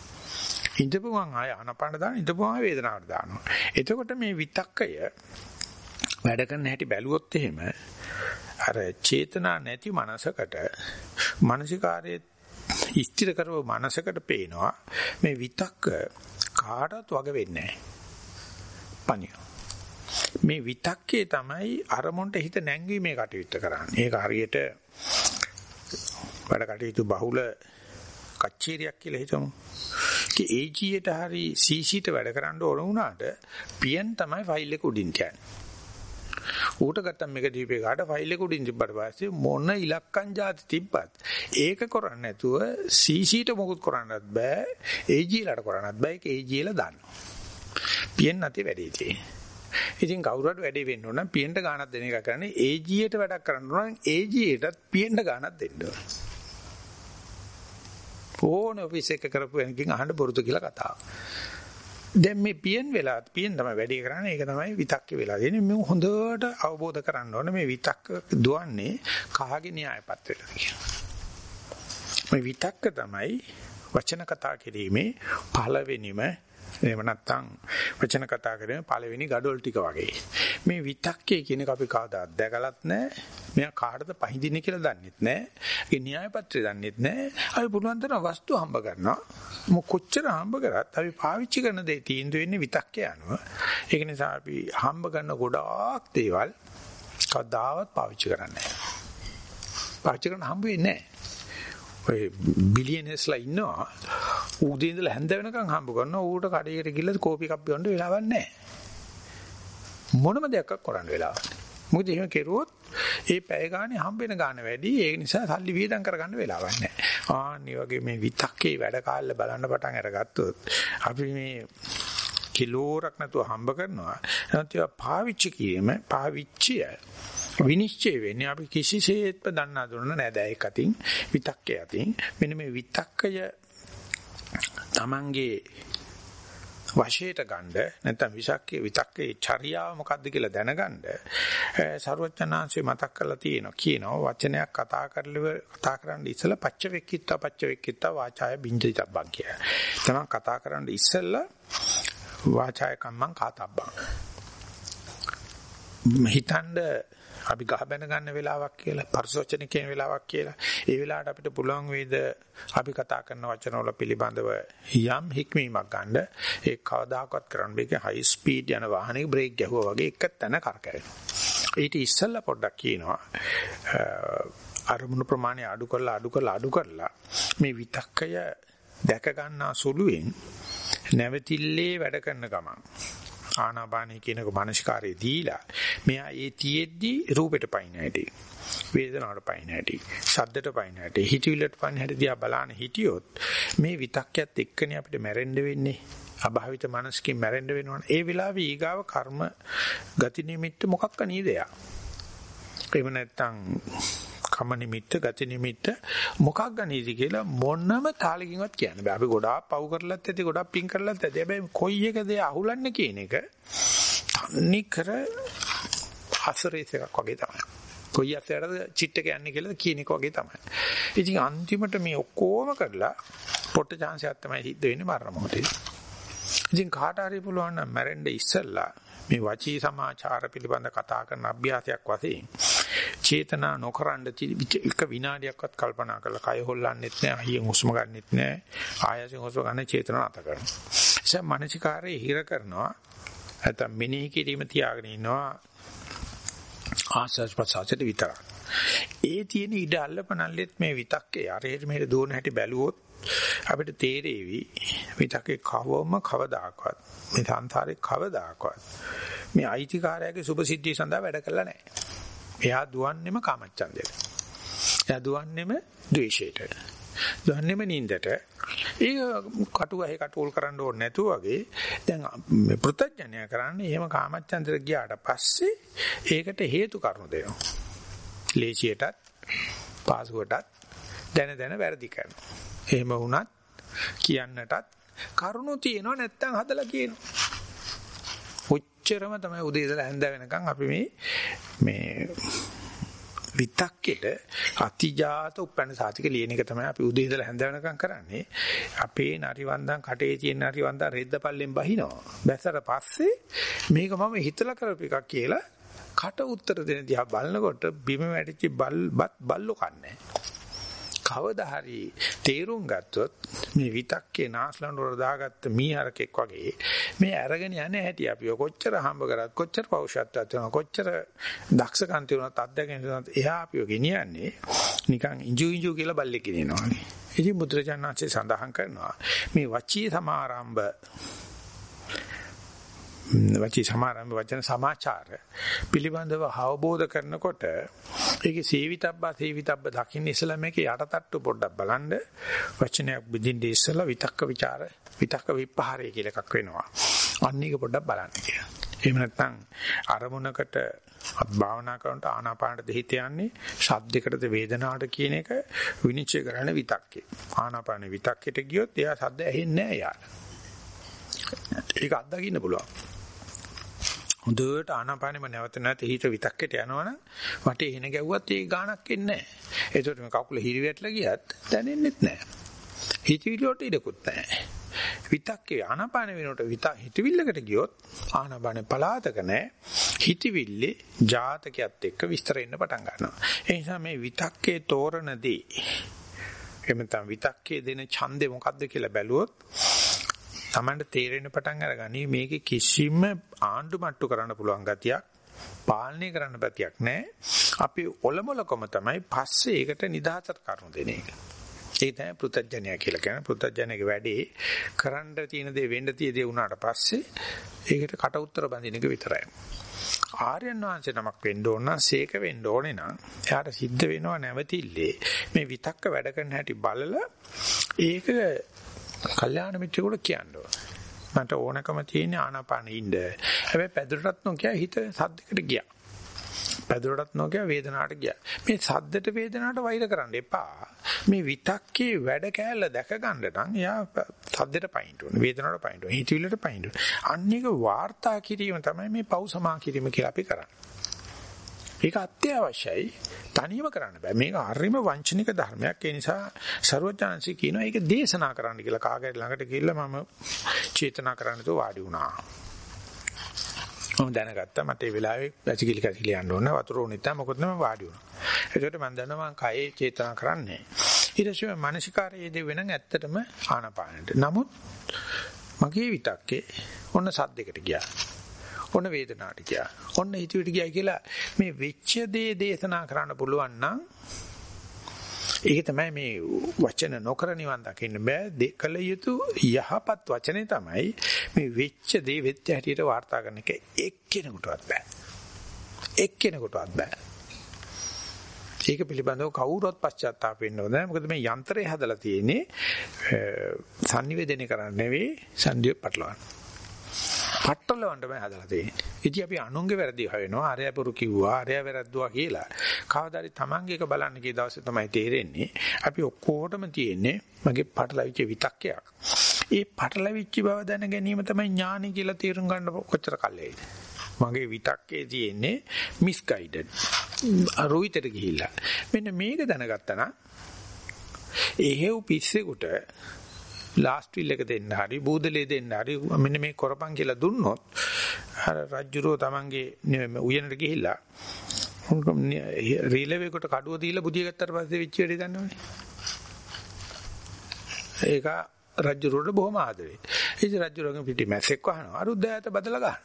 ඉඳපු ගමන් ආය ආනාපාන දාන ඉඳපු ගමන් වේදනාවට දානවා. එතකොට මේ විතක්කය වැඩ කරන හැටි බැලුවොත් එහෙම අර චේතනා නැති මනසකට මානසිකාරයේ ස්ථිර කරව මනසකට පේනවා මේ විතක්ක කාටවත් වග වෙන්නේ නැහැ. මේ විතක්කේ තමයි අරමුණට හිත නැංගීමේ කටයුත්ත කරන්නේ. ඒක හරියට වැඩ කටයුතු බහුල කච්චේරියක් කියලා හිතමු. කි AG-ට හරි CC-ට වැඩ කරන්න ඕන වුණාට PM තමයි ෆයිල් එක උඩින් තියන්නේ. ඌට ගත්තම් මේක දීපේ කාට ෆයිල් එක උඩින් තිබ්බට පස්සේ මොන ඉලක්කම් જાති තිබ්බත් ඒක කරන්නේ නැතුව CC-ට මොකුත් කරන්නත් බෑ AG ලට කරන්නත් බෑ ඒක AG ල දාන්න. පියෙන් නැති වැඩේ තියෙන්නේ. ඉතින් කවුරු හරි වැඩේ වෙන්න ඕන නම් පියෙන්ට ගාණක් දෙන එක කරන්නේ AG-ට වැඩක් කරන්න ඕන නම් AG-ටත් පියෙන්ට ගාණක් දෙන්න ඕන. ඕන ඔෆිස් එක කරපු එකකින් අහන්න බොරුද කියලා කතාව. දැන් මේ පියෙන් වෙලා පියෙන් තමයි වැඩි කරන්නේ. ඒක තමයි විතක්ක වෙලා දෙන්නේ මේ හොඳට අවබෝධ කරගන්න ඕනේ මේ විතක්ක දුවන්නේ කාගේ න්‍යායපත්‍රයද කියලා. මේ විතක්ක තමයි වචන කතා කිරීමේ පළවෙනිම එහෙම නැත්නම් වචන කතා කරගෙන පළවෙනි gadol ටික වගේ. මේ විතක්කේ කියන එක අපි කවදාවත් දැකලත් නැහැ. මෙයා කාටද පහඳින්නේ කියලා දන්නෙත් නැහැ. ඒ න්‍යාය පත්‍රය දන්නෙත් නැහැ. අපි පුළුවන් තරම් වස්තු හම්බ කරනවා. මො කොච්චර හම්බ කරත් අපි පාවිච්චි කරන දේ තීන්දුව වෙන්නේ විතක්කේ අනුව. ඒක නිසා අපි හම්බ කරන ගොඩාක් දේවල් කවදාවත් පාවිච්චි කරන්නේ නැහැ. පාවිච්චි කරන්න හම්බ වෙන්නේ නැහැ. ඔය බිලියනර්ස්ලා ඉන්නවා. උදේ ඉඳලා හැන්ද වෙනකන් හම්බ කරනවා. ඌට කඩේකට ගිහලා කෝපි එකක් බිවන්න වෙලාවක් නැහැ. මොනම දෙයක් කරන්න වෙලාවක් මොකද එහෙම කෙරුවොත් ඒ පැය ගානේ හම්බ වෙන ගාන වැඩි. ඒ නිසා සල්ලි වියදම් කරගන්න වෙලාවක් නැහැ. ආන්නි වගේ මේ විතක්කේ වැඩ කාලේ බලන්න පටන් අරගත්තොත් අපි මේ කිලෝරක් නැතුව හම්බ කරනවා. නැත්නම් පාවිච්චි කිරීම පාවිච්චිය විනිශ්චය වෙන්නේ අපි කිසිසේත්ම දන්නා දුන්න නෑදෑයෙක් අතින් විතක්කේ අතින් මෙන්න මේ විතක්කය තමන්ගේ වශයට ගන්න නැත්නම් විසක්කේ විතක්කේ චර්යාව මොකද්ද කියලා දැනගන්න සරුවචනාංශේ මතක් කරලා තියෙනවා කියනවා වචනයක් කතා කරලව කතා කරන්න ඉස්සලා පච්ච වෙක්කිත්තා පච්ච වෙක්කිත්තා වාචාය බින්දිතබ්බක් කිය. තමන් කතා කරන්න ඉස්සලා වාචාය කම්මං කාතබ්බං. හිතන්න අපි ගහ බැන ගන්න වෙලාවක් කියලා පරිසෝචන කියන වෙලාවක් කියලා. ඒ වෙලාවට අපිට පුළුවන් වේද අපි කතා කරන වචන වල පිළිබඳව යම් හික්මීමක් ගන්න. ඒ කවදාකවත් කරන්න බෑ. හයි ස්පීඩ් යන වාහනේ බ්‍රේක් ගැහුවා වගේ එක තැන කරකැවෙනවා. ඊට ඉස්සෙල්ලා පොඩ්ඩක් කියනවා අරමුණු ප්‍රමාණය අඩු කරලා අඩු කරලා අඩු කරලා මේ විතක්කය දැක ගන්නා සුළුවෙන් නැවතිල්ලේ වැඩ කරන ගමන් ආනාපානයි කියනක මානසිකාරේ දීලා මෙයා ඒ තියෙද්දි රූපෙට පයින් හැටි වේදනාවට පයින් හැටි ශබ්දයට පයින් හැටි හිතවිල්ලට පයින් හැටි දිහා බලන හිටියොත් මේ විතක්යත් එක්කනේ අපිට මැරෙන්න වෙන්නේ. අභාවිත මනසකින් මැරෙන්න වෙනවනේ. ඒ වෙලාවේ ඊගාව කර්ම ගති නිමිත්ත මොකක්ක නේද යා එහෙම නැත්නම් කම නිමිත්ත ගති නිමිත්ත මොකක් ගනීද කියලා මොනම තාලකින්වත් කියන්න බෑ. අපි ගොඩාක් පව් කරලත් ඇති ගොඩාක් පින් කරලත් ඇති. හැබැයි කොයි එකද අහුලන්නේ කියන එක තන්නේ කර අසරේස එකක් වගේ තමයි. කොයි අසරද චිට්ට කියන්නේ කියලා කියන එක වගේ තමයි. ඉතින් අන්තිමට මේ ඔක්කොම කරලා පොට්ට chance එකක් තමයි සිද්ධ වෙන්නේ මරණ මොහොතේ. ඉතින් කාට හරි පුළුවන් නම් මැරෙන්න ඉස්සෙල්ලා මේ වචී සමාචාර පිළිබඳ කතා කරන අභ්‍යාසයක් වශයෙන් චේතනා නොකරන එක විනාඩියක්වත් කල්පනා කරලා කය හොල්ලන්නෙත් නෑ අයියෙන් හුස්ම ගන්නෙත් නෑ ආයසෙන් හුස්ම ගන්න චේතනා නැත කරනවා. එසේ මානසිකාරයේ හිර කරනවා. නැත්නම් මෙනෙහි කිරීම තියාගෙන ඉන්නවා. ආසස් පසාසට විතර ඒ තියෙන ඉඩ අල්ලපනල්ලෙත් මේ විතක්කේ අරහෙට මෙහෙට දුවන හැටි බැලුවොත් අපිට තේරෙවි විතක්කේ කවම කවදාකවත් මේ සංසාරේ කවදාකවත් මේ අයිතිකාරයාගේ සුභසිද්ධිය සඳහා වැඩ කළා නැහැ. එයා දුවන්නේම කාමච්ඡන්දයට. එයා දුවන්නේම ද්වේෂයට. දුවන්නේම නින්දට. ඒක කටුවහේ කටුල් කරන්න ඕනේ නැතුව වගේ දැන් පෘතඥය කරන්නේ එහෙම කාමච්ඡන්දයට ගියාට පස්සේ ඒකට හේතු කරුණු දෙනවා. ලේසියටත් පාසුවටත් දැන දැන වැරදි කරනවා. එහෙම වුණත් කියන්නටත් කරුණු තියෙනව නැත්තම් හදලා කියනවා. ඔච්චරම තමයි උදේ ඉඳලා හැන්ද වෙනකන් අපි මේ මේ විතක්කෙට අතිජාත උපැන්න සාතික ලියන එක තමයි අපි උදේ ඉඳලා හැන්ද වෙනකන් කරන්නේ. අපේ නරිවන්දන් කටේ තියෙන නරිවන්දන් රෙද්ද පල්ලෙන් බහිනවා. බැසට පස්සේ මේක මම හිතලා කරපු එකක් කියලා කට උත්තර දෙන දිහා බලනකොට බිම වැටිච්ච බල් බත් බල්ලෝ කන්නේ. කවදා හරි තේරුම් ගත්තොත් මේ විතක්කේ නාස්ලන් වල දාගත්ත මීහරකෙක් වගේ මේ අරගෙන යන්නේ හැටි අපි කොච්චර හම්බ කරත් කොච්චර පෞෂත්වයක් තියෙනවා කොච්චර දක්ෂකම් තියෙනවත් අත්දැකීම් තියෙනවත් එහා අපිව ගෙනියන්නේ නිකන් ඉංජු ඉංජු කියලා බල්ලෙක් ගෙනියනවා වගේ. ඉතින් මුද්‍රජානන්සේ සඳහන් කරනවා මේ වචී සමාරම්භ වචී සමාරම්භ වචන සමාචාර පිළිබඳව අවබෝධ කරනකොට ඒකේ සේවිතබ්බා සේවිතබ්බ දකින්න ඉස්සලා මේකේ යටටට්ටු පොඩ්ඩක් බලන්න. වචනයක් බෙදින්න ඉස්සලා විතක්ක ਵਿਚාර විතක්ක විපහාරය කියලා එකක් වෙනවා. අන්න ඒක පොඩ්ඩක් බලන්න කියලා. එහෙම නැත්නම් අරමුණකට භාවනා කරනට ආනාපානට දෙහිත යන්නේ ශබ්දයකටද වේදනාවට කියන එක විනිශ්චය කරන්න විතක්කේ. ආනාපාන විතක්කෙට ගියොත් එයා ශබ්ද ඇහෙන්නේ නැහැ යාට. ඒක අත්දකින්න පුළුවන්. හොඳට ආනාපානෙම නැවත නැවත හිත විතක්කේට යනවනම් වටේ එන ගැව්වත් ඒ ගාණක් එන්නේ නැහැ. ඒකට මේ කකුල හිරිවැටලා ගියත් දැනෙන්නෙත් නැහැ. හිතවිලි වලට ඉඩකුත් නැහැ. විතක්කේ ආනාපාන වෙනකොට විත හිතවිල්ලකට ගියොත් ආනාපාන පලාතක නැහැ. හිතවිල්ලේ ජාතකයත් එක්ක විස්තර වෙන්න පටන් ගන්නවා. ඒ නිසා මේ විතක්කේ තෝරනදී එමෙතන විතක්කේ දෙන ඡන්දේ මොකද්ද කියලා බැලුවොත් Tamanට තේරෙන්න පටන් අරගනි මේකේ කිසිම ආණ්ඩු මට්ටු කරන්න පුළුවන් ගතියක් පාලනය කරන්න පැතියක් නැහැ. අපි ඔලමුලකම තමයි පස්සේ ඒකට නිදහසට කරුණු දෙන එක. ඒක තමයි පෘතජ්ජනය කියලා කියන්නේ. පෘතජ්ජනයේ වැඩේ කරන්න තියෙන දේ වෙන්න තියෙ දේ වුණාට පස්සේ ඒකට කට උතර බඳින එක විතරයි. ආර්යයන් වහන්සේ නමක් වෙන්න ඕන නම් සීක වෙන්න ඕනේ නම් එයාට සිද්ධ වෙනවා නැවතිල්ලේ මේ විතක්ක වැඩ කරන හැටි බලලා ඒක කල්යාණ මිත්‍රයෙකුට කියන්න ඕනේ. මට ඕනකම තියෙන ආනාපානෙ ඉන්න. හැබැයි පැදුරටත් නොකිය හිත සද්දකට ගියා. පැදුරටත් නොකිය වේදනාවට ගියා. මේ සද්දට වේදනාවට වෛර කරන්න එපා. මේ විතක්කේ වැඩ කෑල්ල දැක ගන්න නම් එයා සද්දට පයින්ට ඕනේ. වේදනාවට පයින්ට ඕනේ. හිතවිල්ලට පයින්ට ඕනේ. අන්න එක වාර්තා කිරීම තමයි මේ පව් සමා කිරීම කියලා අපි කරන්නේ. ඒක අත්‍යවශ්‍යයි. තනියම කරන්න බෑ. මේක හරිම වංචනික ධර්මයක්. ඒ නිසා ਸਰවඥාන්සි කියනවා ඒක දේශනා කරන්න කියලා කාගෙන් ළඟට ගිහිල්ලා මම චේතනා කරන්න තෝ වාඩි වුණා. මම දැනගත්තා මට ඒ වෙලාවේ පැසිකිලි කැසිලි යන්න ඕන වතුර ඕනෙත් නැහැ මොකද මම වාඩි වුණා. ඒකට මම දන්නවා මම කයේ චේතනා කරන්නේ. ඊට පස්සේ මානසිකාරයේ දෙවෙන ඇත්තටම ආනපානට. නමුත් මගේ විතක්කේ ඔන්න සද්දයකට ගියා. ඔන්න වේදනාවට ගියා. ඔන්න හිතුවට ගියා කියලා මේ වෙච්ච දේ දේශනා කරන්න පුළුවන් නම් ඒක තමයි මේ වචන නොකර නිවන් දකින්න බෑ. දෙකල යුතු යහපත් වචනේ තමයි මේ වෙච්ච දේ වෙච්ච හැටියට වාර්තා කරන එක එක්කෙනෙකුටවත් බෑ. එක්කෙනෙකුටවත් බෑ. ඒක පිළිබඳව කවුරුවත් පශ්චාත්තාප වෙන්න ඕනේ මොකද මේ යන්ත්‍රය හදලා තියෙන්නේ sannivedana කරන්න නෙවෙයි සංදිය පටලවන්න පට්ටලවන්න බෑ හදලා තියෙන්නේ. ඉතින් අපි අනුන්ගේ වැරදි හොයනවා. අරය පුරු කිව්වා, අරය වැරද්දුවා කියලා. කවදාරි Tamange එක බලන්න ගිය දවසේ තමයි තේරෙන්නේ. අපි ඔක්කොටම තියෙන්නේ මගේ පටලවිච්ච විතක්කයක්. ඒ පටලවිච්ච බව දැන ගැනීම තමයි ඥානි කියලා තේරුම් ගන්න කොච්චර කල්යයිද. මගේ විතක්කේ තියෙන්නේ මිස්ගයිඩඩ්. අරුවිතට ගිහිල්ලා. මෙන්න මේක දැනගත්තා නම් එහෙව් පිස්සෙකුට ලාස්ට් විල් එක දෙන්න හරි බූදලේ දෙන්න හරි මෙන්න මේ කරපන් කියලා දුන්නොත් අර රජ්ජුරෝ තමන්ගේ උයනට ගිහිල්ලා රීලවේකට කඩුව දීලා බුදිය ගත්තට පස්සේ වෙච්ච වැඩේ දන්නවනේ. ඒක රජ්ජුරෝට බොහොම ආදරේ. ඉතින් රජ්ජුරෝගෙන් පිටි මැස්සෙක් වහනවා. අරුද්දෑත බදලා ගහනවා.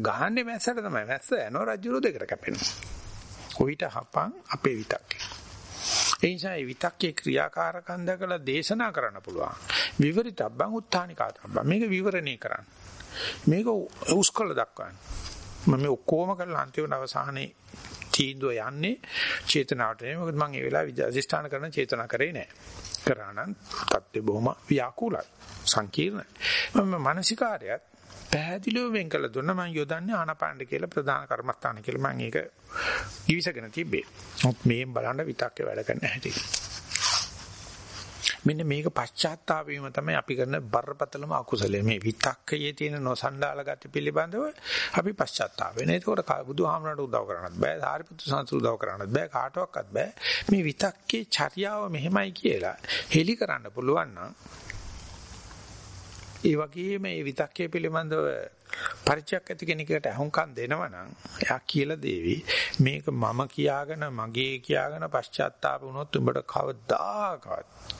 ගහන්නේ මැස්සට තමයි. මැස්ස යනවා රජ්ජුරෝ දෙකට කැපෙනවා. කොවිත හපන් අපේ විතක්කේ. ඒ නිසා මේ විතක්කේ ක්‍රියාකාරකම් දැකලා දේශනා කරන්න පුළුවන්. විවරිතබ්බං උත්තානිකාතබ්බං. මේක විවරණේ කරන්න. මේක උස්කල දක්වන්න. මම මේ ඔක්කොම කරලා අන්තිම අවසානයේ තීන්දුව යන්නේ චේතනාවට නෙමෙයි. මොකද මම ඒ වෙලාවේ අධිෂ්ඨාන කරන චේතනා කරේ නැහැ. කරා නම් තත්ත්වය බොහොම ව්‍යාකූලයි. සංකීර්ණයි. මම මානසිකාරයත් පැහැදිලිව වෙන් කළ දුන්න මම යොදන්නේ ආනාපානට කියලා ප්‍රධාන කර්මස්ථාන කියලා මම ඒක givisගෙන තිබ්බේ. මොත් මේෙන් බලන්න විතක්කේ වැඩ කරන්න හැටි. මෙන්න මේක පශ්චාත්තාප වීම තමයි අපි කරන බරපතලම අකුසලය. මේ විතක්කයේ තියෙන නොසන්ඩාල ගති පිළිබඳව අපි පශ්චාත්තාප වෙන. ඒකෝට බුදුහාමරට උදව් කරන්නත් බෑ. සාරිපුත්තු සංසු උදව් කරන්නත් බෑ. කාටවත් බෑ. මේ විතක්කේ චර්යාව මෙහෙමයි කියලා හෙලි කරන්න පුළුවන් නම් ඒ වගේම මේ විතක්කේ පිළිබඳව පරිචයක් ඇති කෙනෙකුට අහුම්කම් දෙනවනම් එයා කියලා දේවි මේක මම කියාගෙන මගේ කියාගෙන පශ්චාත්තාප වුණොත් උඹට කවදාකවත්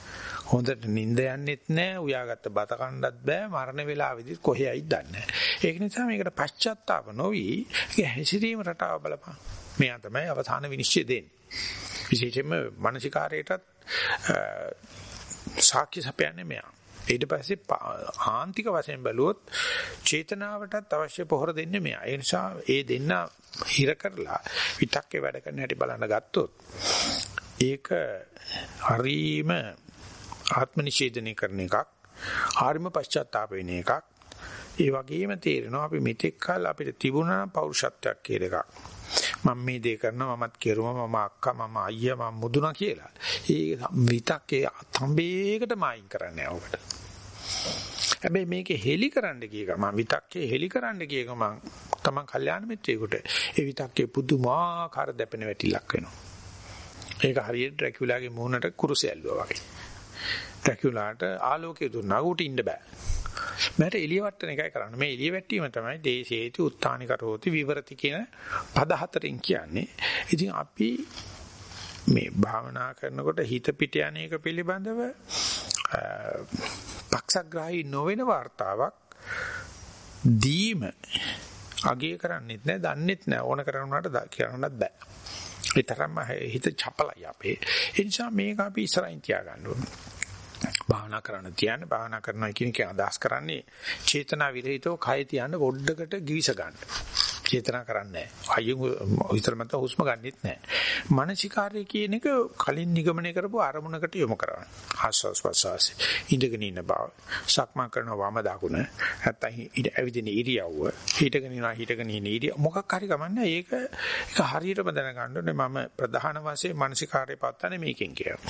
හොඳට නිින්ද යන්නෙත් නෑ උයාගත්ත බත කන්නත් බෑ මරණ වේලාවෙදිත් කොහේයිද දන්නේ ඒක නිසා මේකට පශ්චාත්තාප නොවි ඒක හැසිරීම රටාව බලපන්. මෙයා තමයි අවසාන විනිශ්චය දෙන්නේ. විශේෂයෙන්ම මානසිකාරයටත් සාක්ෂි සපයන්නේ මෙයා. ඊට පස්සේ ආන්තික වශයෙන් බැලුවොත් චේතනාවටත් අවශ්‍ය පොහොර දෙන්නේ මෙයා. ඒ නිසා ඒ දෙන්න හිර කරලා විතක්කේ වැඩ කරන හැටි බලන්න ගත්තොත් ඒක හරීම ආත්ම නිෂේධනය කරන එකක්. හරීම පශ්චාත්තාප වෙන එකක්. ඒ වගේම තේරෙනවා අපි මෙතෙක් කල අපිට තිබුණා පෞරුෂත්වයක් කියලා එකක්. මම මේ දේ කරනවා මමත් කෙරුවා මම අක්කා මම අයියා මම මුදුනා කියලා. ඒ විතක්කේ තඹේකට මායින් කරන්නේ ඔකට. හැබැයි මේකේ හෙලි කරන්න කිය ගමන් විතක්කේ හෙලි කරන්න කිය ගමන් තමන් කල්යාණ මිත්‍රයෙකුට ඒ විතක්කේ පුදුමාකාර දැපෙන වැටිලක් වෙනවා. ඒක හරියට ඩ්‍රැකියුලාගේ මූණට කුරුසය ඇල්ලුවා වගේ. ඩ්‍රැකියුලාට ආලෝකය දුන්නා උට ඉන්න බෑ. මට එළිය වට්ටන එකයි කරන්න. මේ එළිය වැට්ටීම තමයි දේශේති උත්තානි කරෝති විවරති කියන පද හතරෙන් කියන්නේ. ඉතින් අපි මේ භාවනා කරනකොට හිත පිට යන එක පිළිබඳව පක්ෂග්‍රාහී නොවන වார்த்தාවක් දීම අගය කරන්නෙත් නෑ, දන්නෙත් නෑ ඕන කරනවට කියන්නත් බෑ. ඒ තරම්ම හිත චපලයි අපේ. ඒ නිසා මේක අපි ඉස්සරහින් තියාගන්න ඕනේ. භාවනා කරන්න තියන්නේ භාවනා කරනවා කියන එක අදහස් කරන්නේ චේතනා විරහිතව කය තියන්න පොඩ්ඩකට ගිවිස ගන්න. චේතනා කරන්නේ නැහැ. අයියෝ විතර මත හුස්ම ගන්නෙත් නැහැ. මානසිකාර්ය කියන එක කලින් නිගමනය කරපු අරමුණකට යොමු කරන්න. ආස්වාස් ප්‍රසවාස. ඉඳගෙන ඉන්න බව. සක්මන් කරන වම දකුණ. නැත්තම් ඇවිදින ඉරියව්ව. හිටගෙන ඉනවා හිටගෙන ඉන්න ඉරියව්ව. මොකක් හරි ගමන්නේ ඒක ඒක හරියටම දැනගන්න ඕනේ මම ප්‍රධාන වශයෙන් මානසිකාර්ය පවත්තන්නේ මේකෙන් කියලා.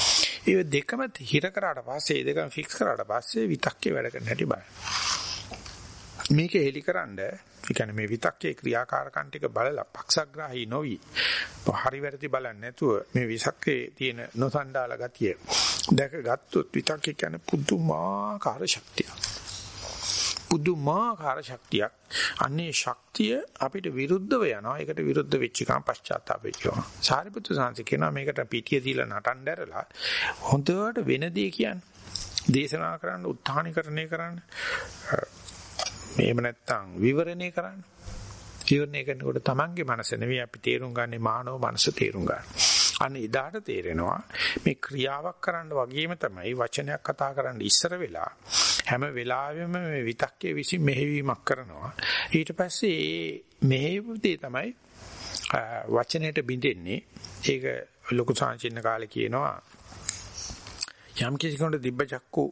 ඒ දෙකම හිර කරාට පස්සේ දෙකම ෆික්ස් කරාට පස්සේ විතක්කේ වැඩ කරන්න හැටි බලන්න. මේක හෙලිකරනද ඒ කියන්නේ මේ විතක්කේ ක්‍රියාකාරකම් ටික බලලා පක්ෂග්‍රාහී නොවි. හරි වැරදි බලන්නේ නැතුව මේ විසක්කේ තියෙන නොසන්ඩාල ගතිය දැක ගත්තොත් විතක්කේ කියන්නේ පුදුමාකාර ශක්තියක්. පුදුමාකාර ශක්තියක්. අන්නේ ශක්තිය අපිට විරුද්ධව යනවා. ඒකට විරුද්ධ වෙච්ච එකම පශ්චාත්තාප වෙච්චා සාරිපුත්‍ර සාංශ කියනවා මේකට පිටිය දීලා නටන්න දැරලා හොඳට වෙන දේ කියන්නේ. දේශනා කරන්න උත්හානිකරණය කරන්න එහෙම නැත්නම් විවරණය කරන්න. විවරණය කරනකොට Tamange මනස නෙවෙයි අපි තේරුම් ගන්නේ මානව මනස තේරුම් ගන්න. අන්න ඉදාට තේරෙනවා මේ ක්‍රියාවක් කරන්න වගේම තමයි වචනයක් කතා කරන්න ඉස්සර වෙලා හැම වෙලාවෙම මේ විතක්කේ විසින් මෙහෙවීමක් කරනවා. ඊට පස්සේ මේ මෙහෙවුදී තමයි වචනයට බින්දෙන්නේ. ඒක ලොකු සංචින්න කාලේ කියනවා යම් කිසි කෙනෙකුට දිබ්බ චක්කු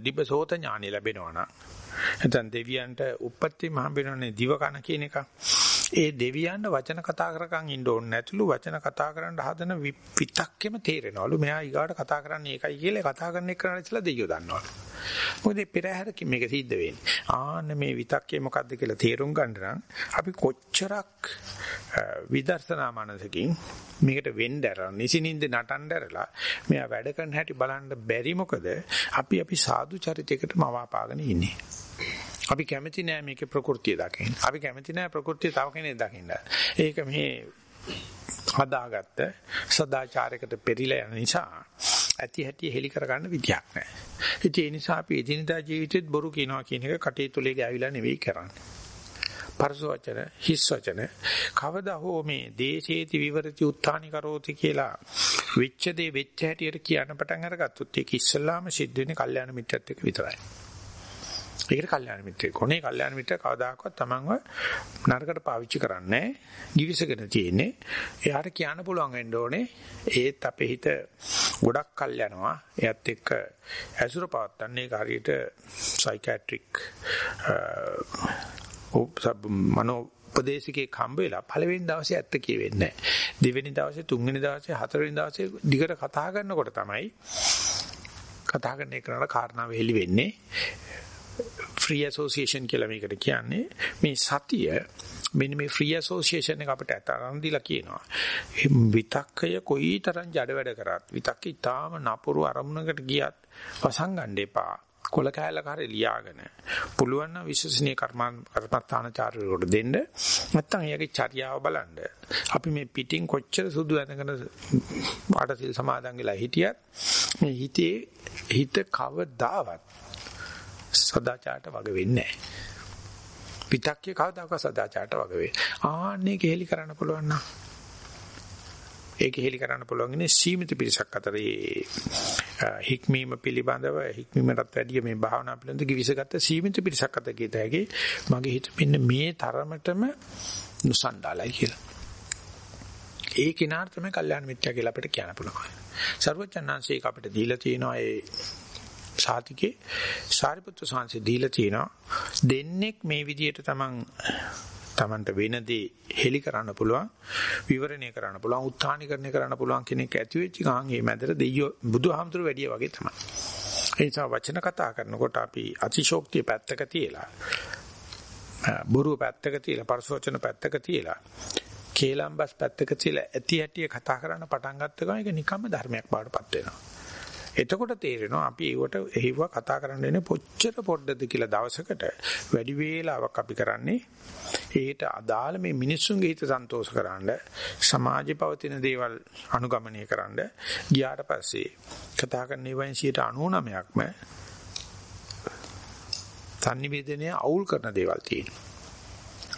දිබ්බ සෝත ඥානෙ ලැබෙනවා නම් නැත්නම් දෙවියන්ට උප්පත්ති මහඹෙනනේ දිව කන කියන එක. ඒ දෙවියන්ට වචන කතා කරකන් ඉන්න ඕනේ නැතුළු වචන කතා කරන්න හදන විතක්කෙම තේරෙනවලු. මෙයා ඊගාට කතා කරන්නේ ඒකයි කියලා කතා කරන එක කරන්න ඉස්සලා දෙයියෝ දන්නවලු. මොකද පෙරහැරකින් මේක සිද්ධ වෙන්නේ. ආන්න මේ විතක්කේ මොකද්ද කියලා තේරුම් ගන්න නම් අපි කොච්චරක් විදර්ශනා මනසකින් මේකට වෙන්න ඇරලා නිසිනින්ද නටන්න ඇරලා මෙයා වැඩ කරන හැටි බලන්න බැරි මොකද අපි අපි සාදු චරිතයකටම අවාපාගෙන ඉන්නේ. අපි කැමති නෑ මේකේ ප්‍රകൃතිය දකින්න. අපි කැමති නෑ ප්‍රകൃතිය තව කෙනෙක් දකින්න. ඒක මේ හදාගත්ත සදාචාරයකට පෙරිලා යන නිසා ඇති හැටි හෙලි කරගන්න විදියක් නැහැ. ඉතින් ඒ නිසා අපි එදිනදා ජීවිතෙත් බොරු කියනවා කියන එක කටේ තුලේ ගෑවිලා නෙවෙයි කරන්නේ. පරස වචන හිස් වචන කවදා හෝ මේ දේශේති විවරති උත්ථානි කරෝති කියලා වෙච්ච දේ වෙච්ච හැටියට කියන්න පටන් අරගත්තොත් ඒක ඉස්සල්ලාම සිද්ධ වෙන්නේ කල්යාණ මිත්‍රත් එක්ක විතරයි. ඒකට කල්යාණ මිත්‍රේ කොනේ කල්යාණ මිත්‍ර කවදාකවත් Tamanව නරකට පාවිච්චි කරන්නේ givisගෙන තියෙන්නේ. එයාට කියන්න පුළුවන් වෙන්න ඕනේ ඒත් අපේ හිත ගොඩක් කල් යනවා. එයත් එක්ක ඇසුර පවත්තන්නේ හරියට සයිකියාට්‍රික් මනෝ උපදේශකේ හම්බ වෙලා පළවෙනි දවසේ ඇත්ත කියෙන්නේ නැහැ. දෙවෙනි දවසේ තුන්වෙනි දවසේ හතරවෙනි දවසේ දිගට කතා කරනකොට තමයි කතා කරන එකනට කාරණා වෙලි වෙන්නේ. ෆ්‍රී ඇසෝසියේෂන් කියලා මේකට කියන්නේ. මේ සතිය මෙන්න මේ ෆ්‍රී ඇසෝසියේෂන් එක අපිට අතරන් දීලා කියනවා. විතක්කය කොයිතරම් ජඩ වැඩ කරත් විතක්ක ඊටාම නපුරු අරමුණකට ගියත් වසංගන්න එපා. කොල කෑල්ල කරේ ලියාගෙන. පුළුවන් නම් විශ්වසනීය කර්මන් කර්මස්ථානචාරවලට දෙන්න. නැත්නම් එයාගේ චර්යාව බලන්න. අපි මේ පිටින් කොච්චර සුදු ඇඳගෙන පාඩසිල් සමාදන් වෙලා හිටියත් මේ හිතේ හිත කවදාවත් සදාචාරයට වග වෙන්නේ නැහැ. පිටක්කේ කවදාකවත් සදාචාරයට වග වෙන්නේ. ආන්නේ කෙහෙලි කරන්න පුළුවන් නම් ඒක හෙලි කරන්න පුළුවන් ඉන්නේ සීමිත පිරිසක් අතර හික්මීම පිළිබඳව හික්මීමටත් වැඩිය මේ භාවනා පිළිබඳව කිවිසගත්ත සීමිත පිරිසක් අතර ගිය තැගේ මගේ හිත මෙන්න මේ තරමටම නුසන්ඩාලයි කියලා. ඒ කිනාර තමයි කල්යාණ මිත්‍යා කියලා අපිට කියන්න පුළුවන්. සර්වඥාන්සේ අපිට දීලා තියෙනවා ඒ සාතිකේ. සාරිපුත්‍ර සාංශේ දීලා තියෙනවා. දෙන්නෙක් මේ විදිහට තමන් තමන්ට වෙනදී හෙලි කරන්න පුළුවන් විවරණය කරන්න පුළුවන් උත්හානිකරණය කරන්න පුළුවන් කෙනෙක් ඇති වෙච්ච ගමන් මේ මැදට දෙයියෝ බුදුහාමුදුරු වැඩිය වගේ තමයි. ඒ නිසා වචන කතා කරනකොට අපි අතිශෝක්තිය පැත්තක තියලා බොරුව පැත්තක තියලා පරසෝචන පැත්තක තියලා කේලම්බස් පැත්තක තියලා ඇති හැටි කතා කරන්න පටන් ගත්ත ගමන් ඒක නිකම්ම ධර්මයක් බාටපත් වෙනවා. එතකොට තේරෙනවා අපි ඒවට එහිව කතා කරන්න ඉන්නේ පොච්චර පොඩ්ඩද කියලා දවසකට වැඩි වේලාවක් අපි කරන්නේ ඒට අදාළ මේ මිනිස්සුන්ගේ හිත සන්තෝෂ කරන්න සමාජේ පවතින දේවල් අනුගමනය කරන්න ගියාට පස්සේ කතා කරන ඒවායින් 99%ක්ම sannivedanaye අවුල් කරන දේවල් තියෙනවා.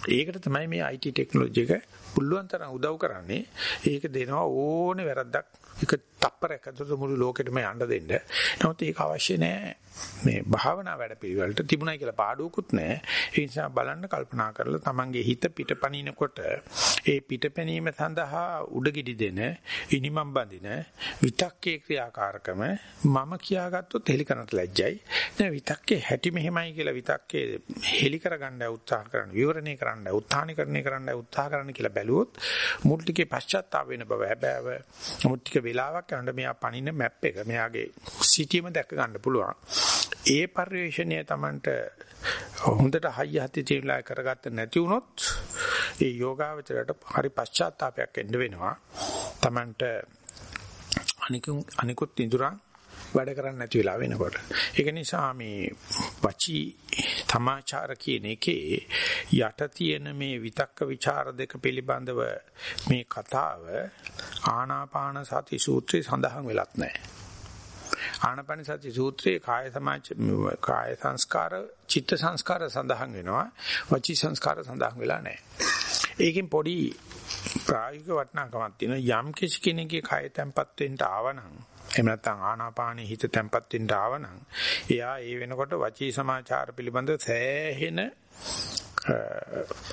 ඒකට තමයි මේ IT ටෙක්නොලොජි එක පුළුවන් තරම් උදව් කරන්නේ. ඒක දෙනවා ඕනේ වැරද්දක් එක තප්පරයක් ඇතුළත මුළු ලෝකෙටම යන්න දෙන්න. නමුත් ඒක අවශ්‍ය නෑ. මේ භාවනා වැඩපිළිවෙලට තිබුණයි කියලා පාඩුවකුත් නැහැ. ඒ නිසා බලන්න කල්පනා කරලා තමන්ගේ හිත පිටපණිනකොට ඒ පිටපැනීම සඳහා උඩගිඩි දෙන ඉනිමම් බඳින විතක්කේ ක්‍රියාකාරකම මම කියාගත්තොත් හෙලි කරන්නට ලැජ්ජයි. දැන් විතක්කේ හැටි මෙහෙමයි කියලා විතක්කේ හෙලි කරගන්න උත්සාහ කරන විවරණය කරන්න උත්හානිකරණය කරන්න උත්සාහ කරන්න කියලා බැලුවොත් මුල් ටිකේ පශ්චාත්තාප වෙන බව හැබෑව. මුල් ටික වෙලාවක් යනකොට මෙයා පණින මැප් එක මෙයාගේ සිටියම දැක ගන්න පුළුවන්. ඒ පරිශ්‍රණය Tamanට හොඳට හයිය හති තියලා කරගත්ත නැති වුණොත් ඒ යෝගාවචරයට හරි පශ්චාත්තාවයක් එන්න වෙනවා. Tamanට අනිකුත් අනිකුත් ඉදurang වැඩ කරන්නේ නැති වෙලා වෙනකොට. ඒක නිසා මේ වචී තමාචාර කියන එකේ යට තියෙන මේ විතක්ක ਵਿਚාර දෙක පිළිබඳව මේ කතාව ආනාපාන සති සූත්‍රයේ සඳහන් වෙලත් නැහැ. ආනපන සති සූත්‍රයේ කාය සමාජ කාය සංස්කාර චිත්ත සංස්කාර සඳහන් වෙනවා වචී සංස්කාර සඳහන් වෙලා නැහැ ඒකෙන් පොඩි ප්‍රායෝගික වටිනාකමක් තියෙනවා යම් කිසි කෙනෙකුගේ කාය තැම්පත් වෙන්න ආවනම් එහෙම නැත්නම් ආනාපානෙ හිත තැම්පත් වෙන්න ආවනම් එයා ඒ වෙනකොට වචී සමාචාර පිළිබඳ සෑහෙන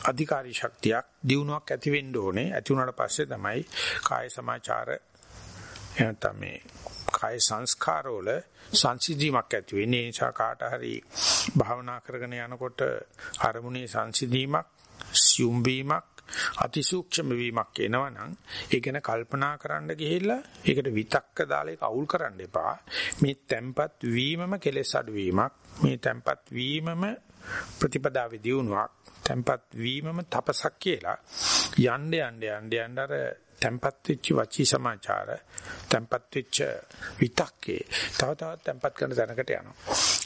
අධිකාරී ශක්තියක් දියුණුවක් ඇති වෙන්න ඕනේ. ඇති වුණාට පස්සේ තමයි කාය සමාචාර එනතම මේ කාය සංස්කාරවල සංසිධීමක් ඇති වෙන්නේ. ඒ නිසා කාට හරි භාවනා කරගෙන යනකොට අරමුණේ සංසිධීමක් සියුම් වීමක් අතිසූක්ෂම වීමක් එනවනම් ඒ ගැන කල්පනා කරන්න ගිහිල්ලා ඒකට විතක්ක දාලා ඒක අවුල් කරන්න එපා මේ tempat වීමම කෙලෙස් අඩුවීමක් මේ tempat වීමම ප්‍රතිපදාවේ දියුණුවක් tempat වීමම තපසක් කියලා යන්න යන්න යන්න යන්න අර tempat වෙච්ච වචී සමාචාර tempat වෙච්ච විතක්කේ තව තවත් tempat කරන දැනකට යනවා.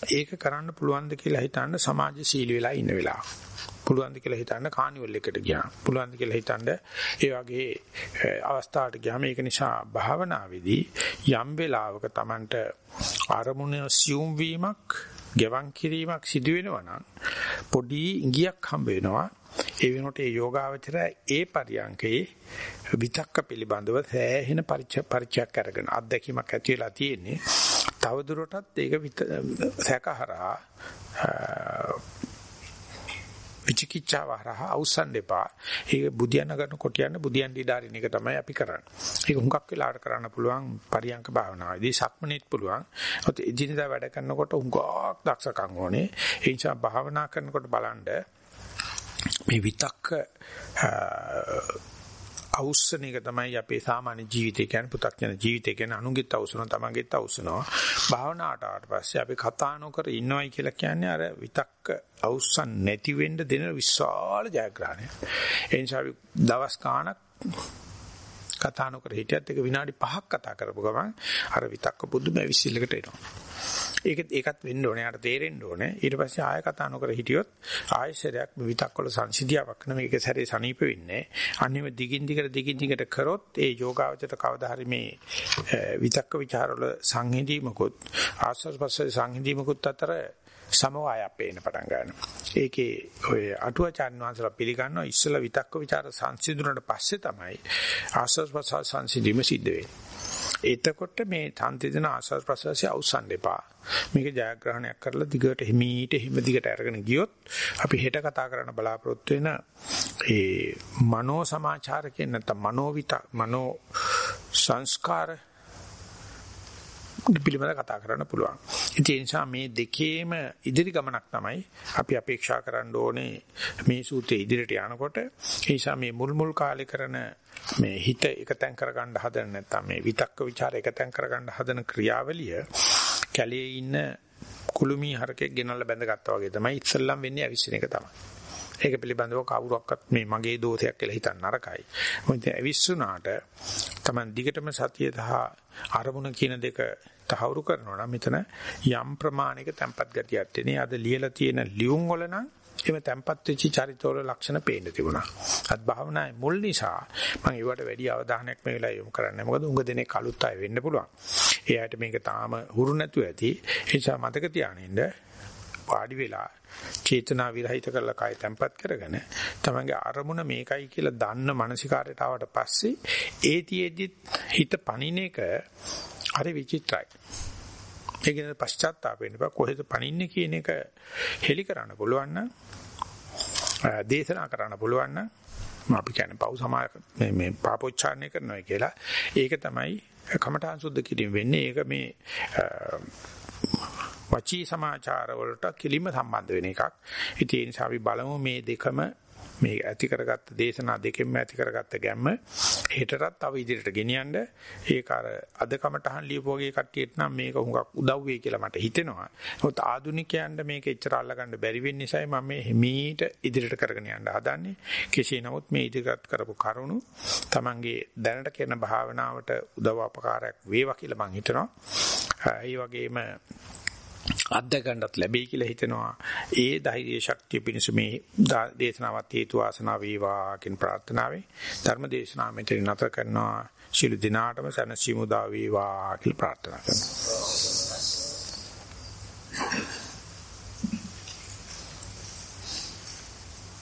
ඒක කරන්න පුළුවන්ද කියලා හිතන්න සමාජශීලී වෙලා ඉන්න වෙලාව. පුළුවන්ද කියලා හිතන්න කානිවල් එකට ගියා. පුළුවන්ද කියලා හිතන්න ඒ වගේ අවස්ථාවට ගියාම ඒක නිසා භාවනාවේදී යම් වෙලාවක Tamanට අරමුණ සියුම් වීමක්, ගෙවන් කිරීමක් සිදු වෙනවා නම් පොඩි ඉඟියක් හම්බ වෙනවා. ඒ වෙනකොට ඒ යෝගාවචරය ඒ පරියන්කේ විතක්ක පිළිබඳව සෑහෙන පරිචයක් අරගෙන අත්දැකීමක් ඇති වෙලා තියෙන්නේ. තවදුරටත් ඒක සැකහරහා විචිකිච්ඡාව හරහා අවසන් දෙපා. ඒක බුදියන කරන කොටියන්න බුදියන් දීඩාරින එක තමයි අපි කරන්නේ. ඒක හුඟක් වෙලාවට කරන්න පුළුවන් පරියංක භාවනාවේදී සක්මනේත් පුළුවන්. ඔත එදිනදා වැඩ කරනකොට හුඟක් දක්ෂකම් ඕනේ. ඒ නිසා භාවනා කරනකොට බලන්න මේ විතක්ක අවුස්සන එක තමයි අපේ සාමාන්‍ය ජීවිතය කියන්නේ පු탁ජන ජීවිතය කියන්නේ. අනුගෙත් අවුස්සන තමන්ගෙත් අවුස්සනවා. භාවනාවට ආවට පස්සේ අපි කතා නොකර ඉන්නවයි කියලා කියන්නේ අර විතක්ක අවුස්සන් නැති වෙන්න දෙන විශාල ජයග්‍රහණයක්. ඒ නිසා දවස් ගාණක් කතා නොකර හිටියත් එක විනාඩි 5ක් කතා කරපුව ගමන් අර විතක්ක පුදුම ඇවිස්සිල්ලකට එනවා. ඒක ඒකත් වෙන්න ඕනේ. යාට තේරෙන්න ඕනේ. ඊට පස්සේ ආය කතා නොකර හිටියොත් ආයශරයක් විතක්කොල සංසිද්ධියාවක් නම් ඒක සැරේ සනීප වෙන්නේ. අන්නේම දිගින් දිගට දිගින් දිගට කරොත් ඒ යෝගාවචර කවදා හරි මේ විතක්ක ਵਿਚාරවල සංහිඳීමකුත් ආස්වාස්පස්සේ සංහිඳීමකුත් අතර සමவாயයක් පේන්න පටන් ගන්නවා. ඒකේ ඔය අටුවචාන් වහන්සේලා පිළිගන්නවා ඉස්සලා විතක්ක ਵਿਚාර සංසිඳුණාට පස්සේ තමයි ආස්වාස්පස්ස සංසිඳීම සිද්ධ වෙන්නේ. එතකොට මේ තන්තිදෙන ආස්වාද ප්‍රසවාසය අවසන් දෙපා. මේක ජයග්‍රහණයක් කරලා දිගට හිමීට හිම දිගට අරගෙන ගියොත් අපි හෙට කතා කරන්න බලාපොරොත්තු වෙන ඒ මනෝ සමාචාර කියන නැත්නම් මනෝවිත මනෝ සංස්කාර පිළිබඳව කතා කරන්න පුළුවන්. ඉතින් ඒ නිසා මේ දෙකේම ඉදිරි ගමනක් තමයි අපි අපේක්ෂා කරන්න ඕනේ මේ සූත්‍රයේ ඉදිරියට යනකොට. ඒ නිසා මේ මුල් මුල් කාලේ කරන මේ හිත එකතෙන් කරගන්න හදන නැත්නම් මේ විතක්ක ਵਿਚාර එකතෙන් කරගන්න හදන ක්‍රියාවලිය කැලේ ඉන්න කුළුමී හරකෙක් ගෙනල්ලා බැඳගත්තා වගේ තමයි ඉස්සල්ලාම් වෙන්නේ අවිස්සන එක තමයි. ඒක පිළිබඳව කවුරක්වත් මේ මගේ දෝෂයක් කියලා හිතන්න නරකයි. මොකද ඇවිස්සුනාට Taman දිගටම සතිය දහ අරමුණ කියන දෙක තහවුරු කරනවා නම් මෙතන යම් ප්‍රමාණයක tempat ගතියක් තියෙනේ. අද ලියලා තියෙන ලියුම් වල නම් එimhe tempat වෙච්ච චරිතවල ලක්ෂණ පේන්න තිබුණා. අත් භාවනාවේ මුල් නිසා මම ඒවට වැඩි අවධානයක් මේ වෙලාවේ යොමු කරන්නේ. මොකද උඟ දෙනෙක් අලුත් අය වෙන්න පුළුවන්. ඒ අයට මේක තාම හුරු නැතුව ඇති. ඒ නිසා මතක තියාගන්න වාඩි වෙලා චේතනා විරහිත කරලා කය තැම්පත් කරගෙන තමන්ගේ අරමුණ මේකයි කියලා දන්න මානසිකාරයට ආවට පස්සේ ඒතිෙදි හිත පණින එක හරි විචිත්‍රයි. ඒක නේ පශ්චාත්තාප වෙන්න බෑ කොහෙද පණින්නේ කියන එක හෙලි කරන්න පුළුවන් නම් දේශනා කරන්න පුළුවන් නම් අපි කියන්නේ පව් සමා මේ මේ පාපොච්චාරණය කරනවා කියලා ඒක තමයි කමඨාන් සුද්ධ කිරීම වෙන්නේ ඒක මේ වචී සමාචාර වලට කිලිම සම්බන්ධ වෙන එකක්. ඉතින් ඒ නිසා අපි බලමු මේ දෙකම මේ ඇති කරගත්ත දේශනා දෙකෙන්ම ඇති කරගත්ත ගැම්ම හෙටටත් තව ඉදිරියට ගෙනියන්න ඒක අර අද කමටහන් ලියපු වගේ කට්ටියට නම් මේක හුඟක් උදව් වෙයි කියලා මට හිතෙනවා. මොකද ආදුනිකයන්ට මේක එච්චර අල්ලගන්න බැරි වෙන්න නිසායි මම මේ හිමීට ඉදිරියට කරගෙන යන්න හදන්නේ. කෙසේ නමුත් මේ ඉදිරියට කරපු කරුණු Tamange දැනට කරන භාවනාවට උදව් අපකාරයක් වේවා කියලා මම හිතනවා. ඒ වගේම අත්දැකන්නත් ලැබෙයි කියලා හිතෙනවා. ඒ ධෛර්ය ශක්තිය පිණිස මේ දේශනාවත් හේතු ආසනාව වේවා කියන ප්‍රාර්ථනාවෙන් ධර්ම දේශනාව මෙතන නැත කරනවා. ශිළු දිනාටම සනසිමුදා වේවා කියලා ප්‍රාර්ථනා කරනවා.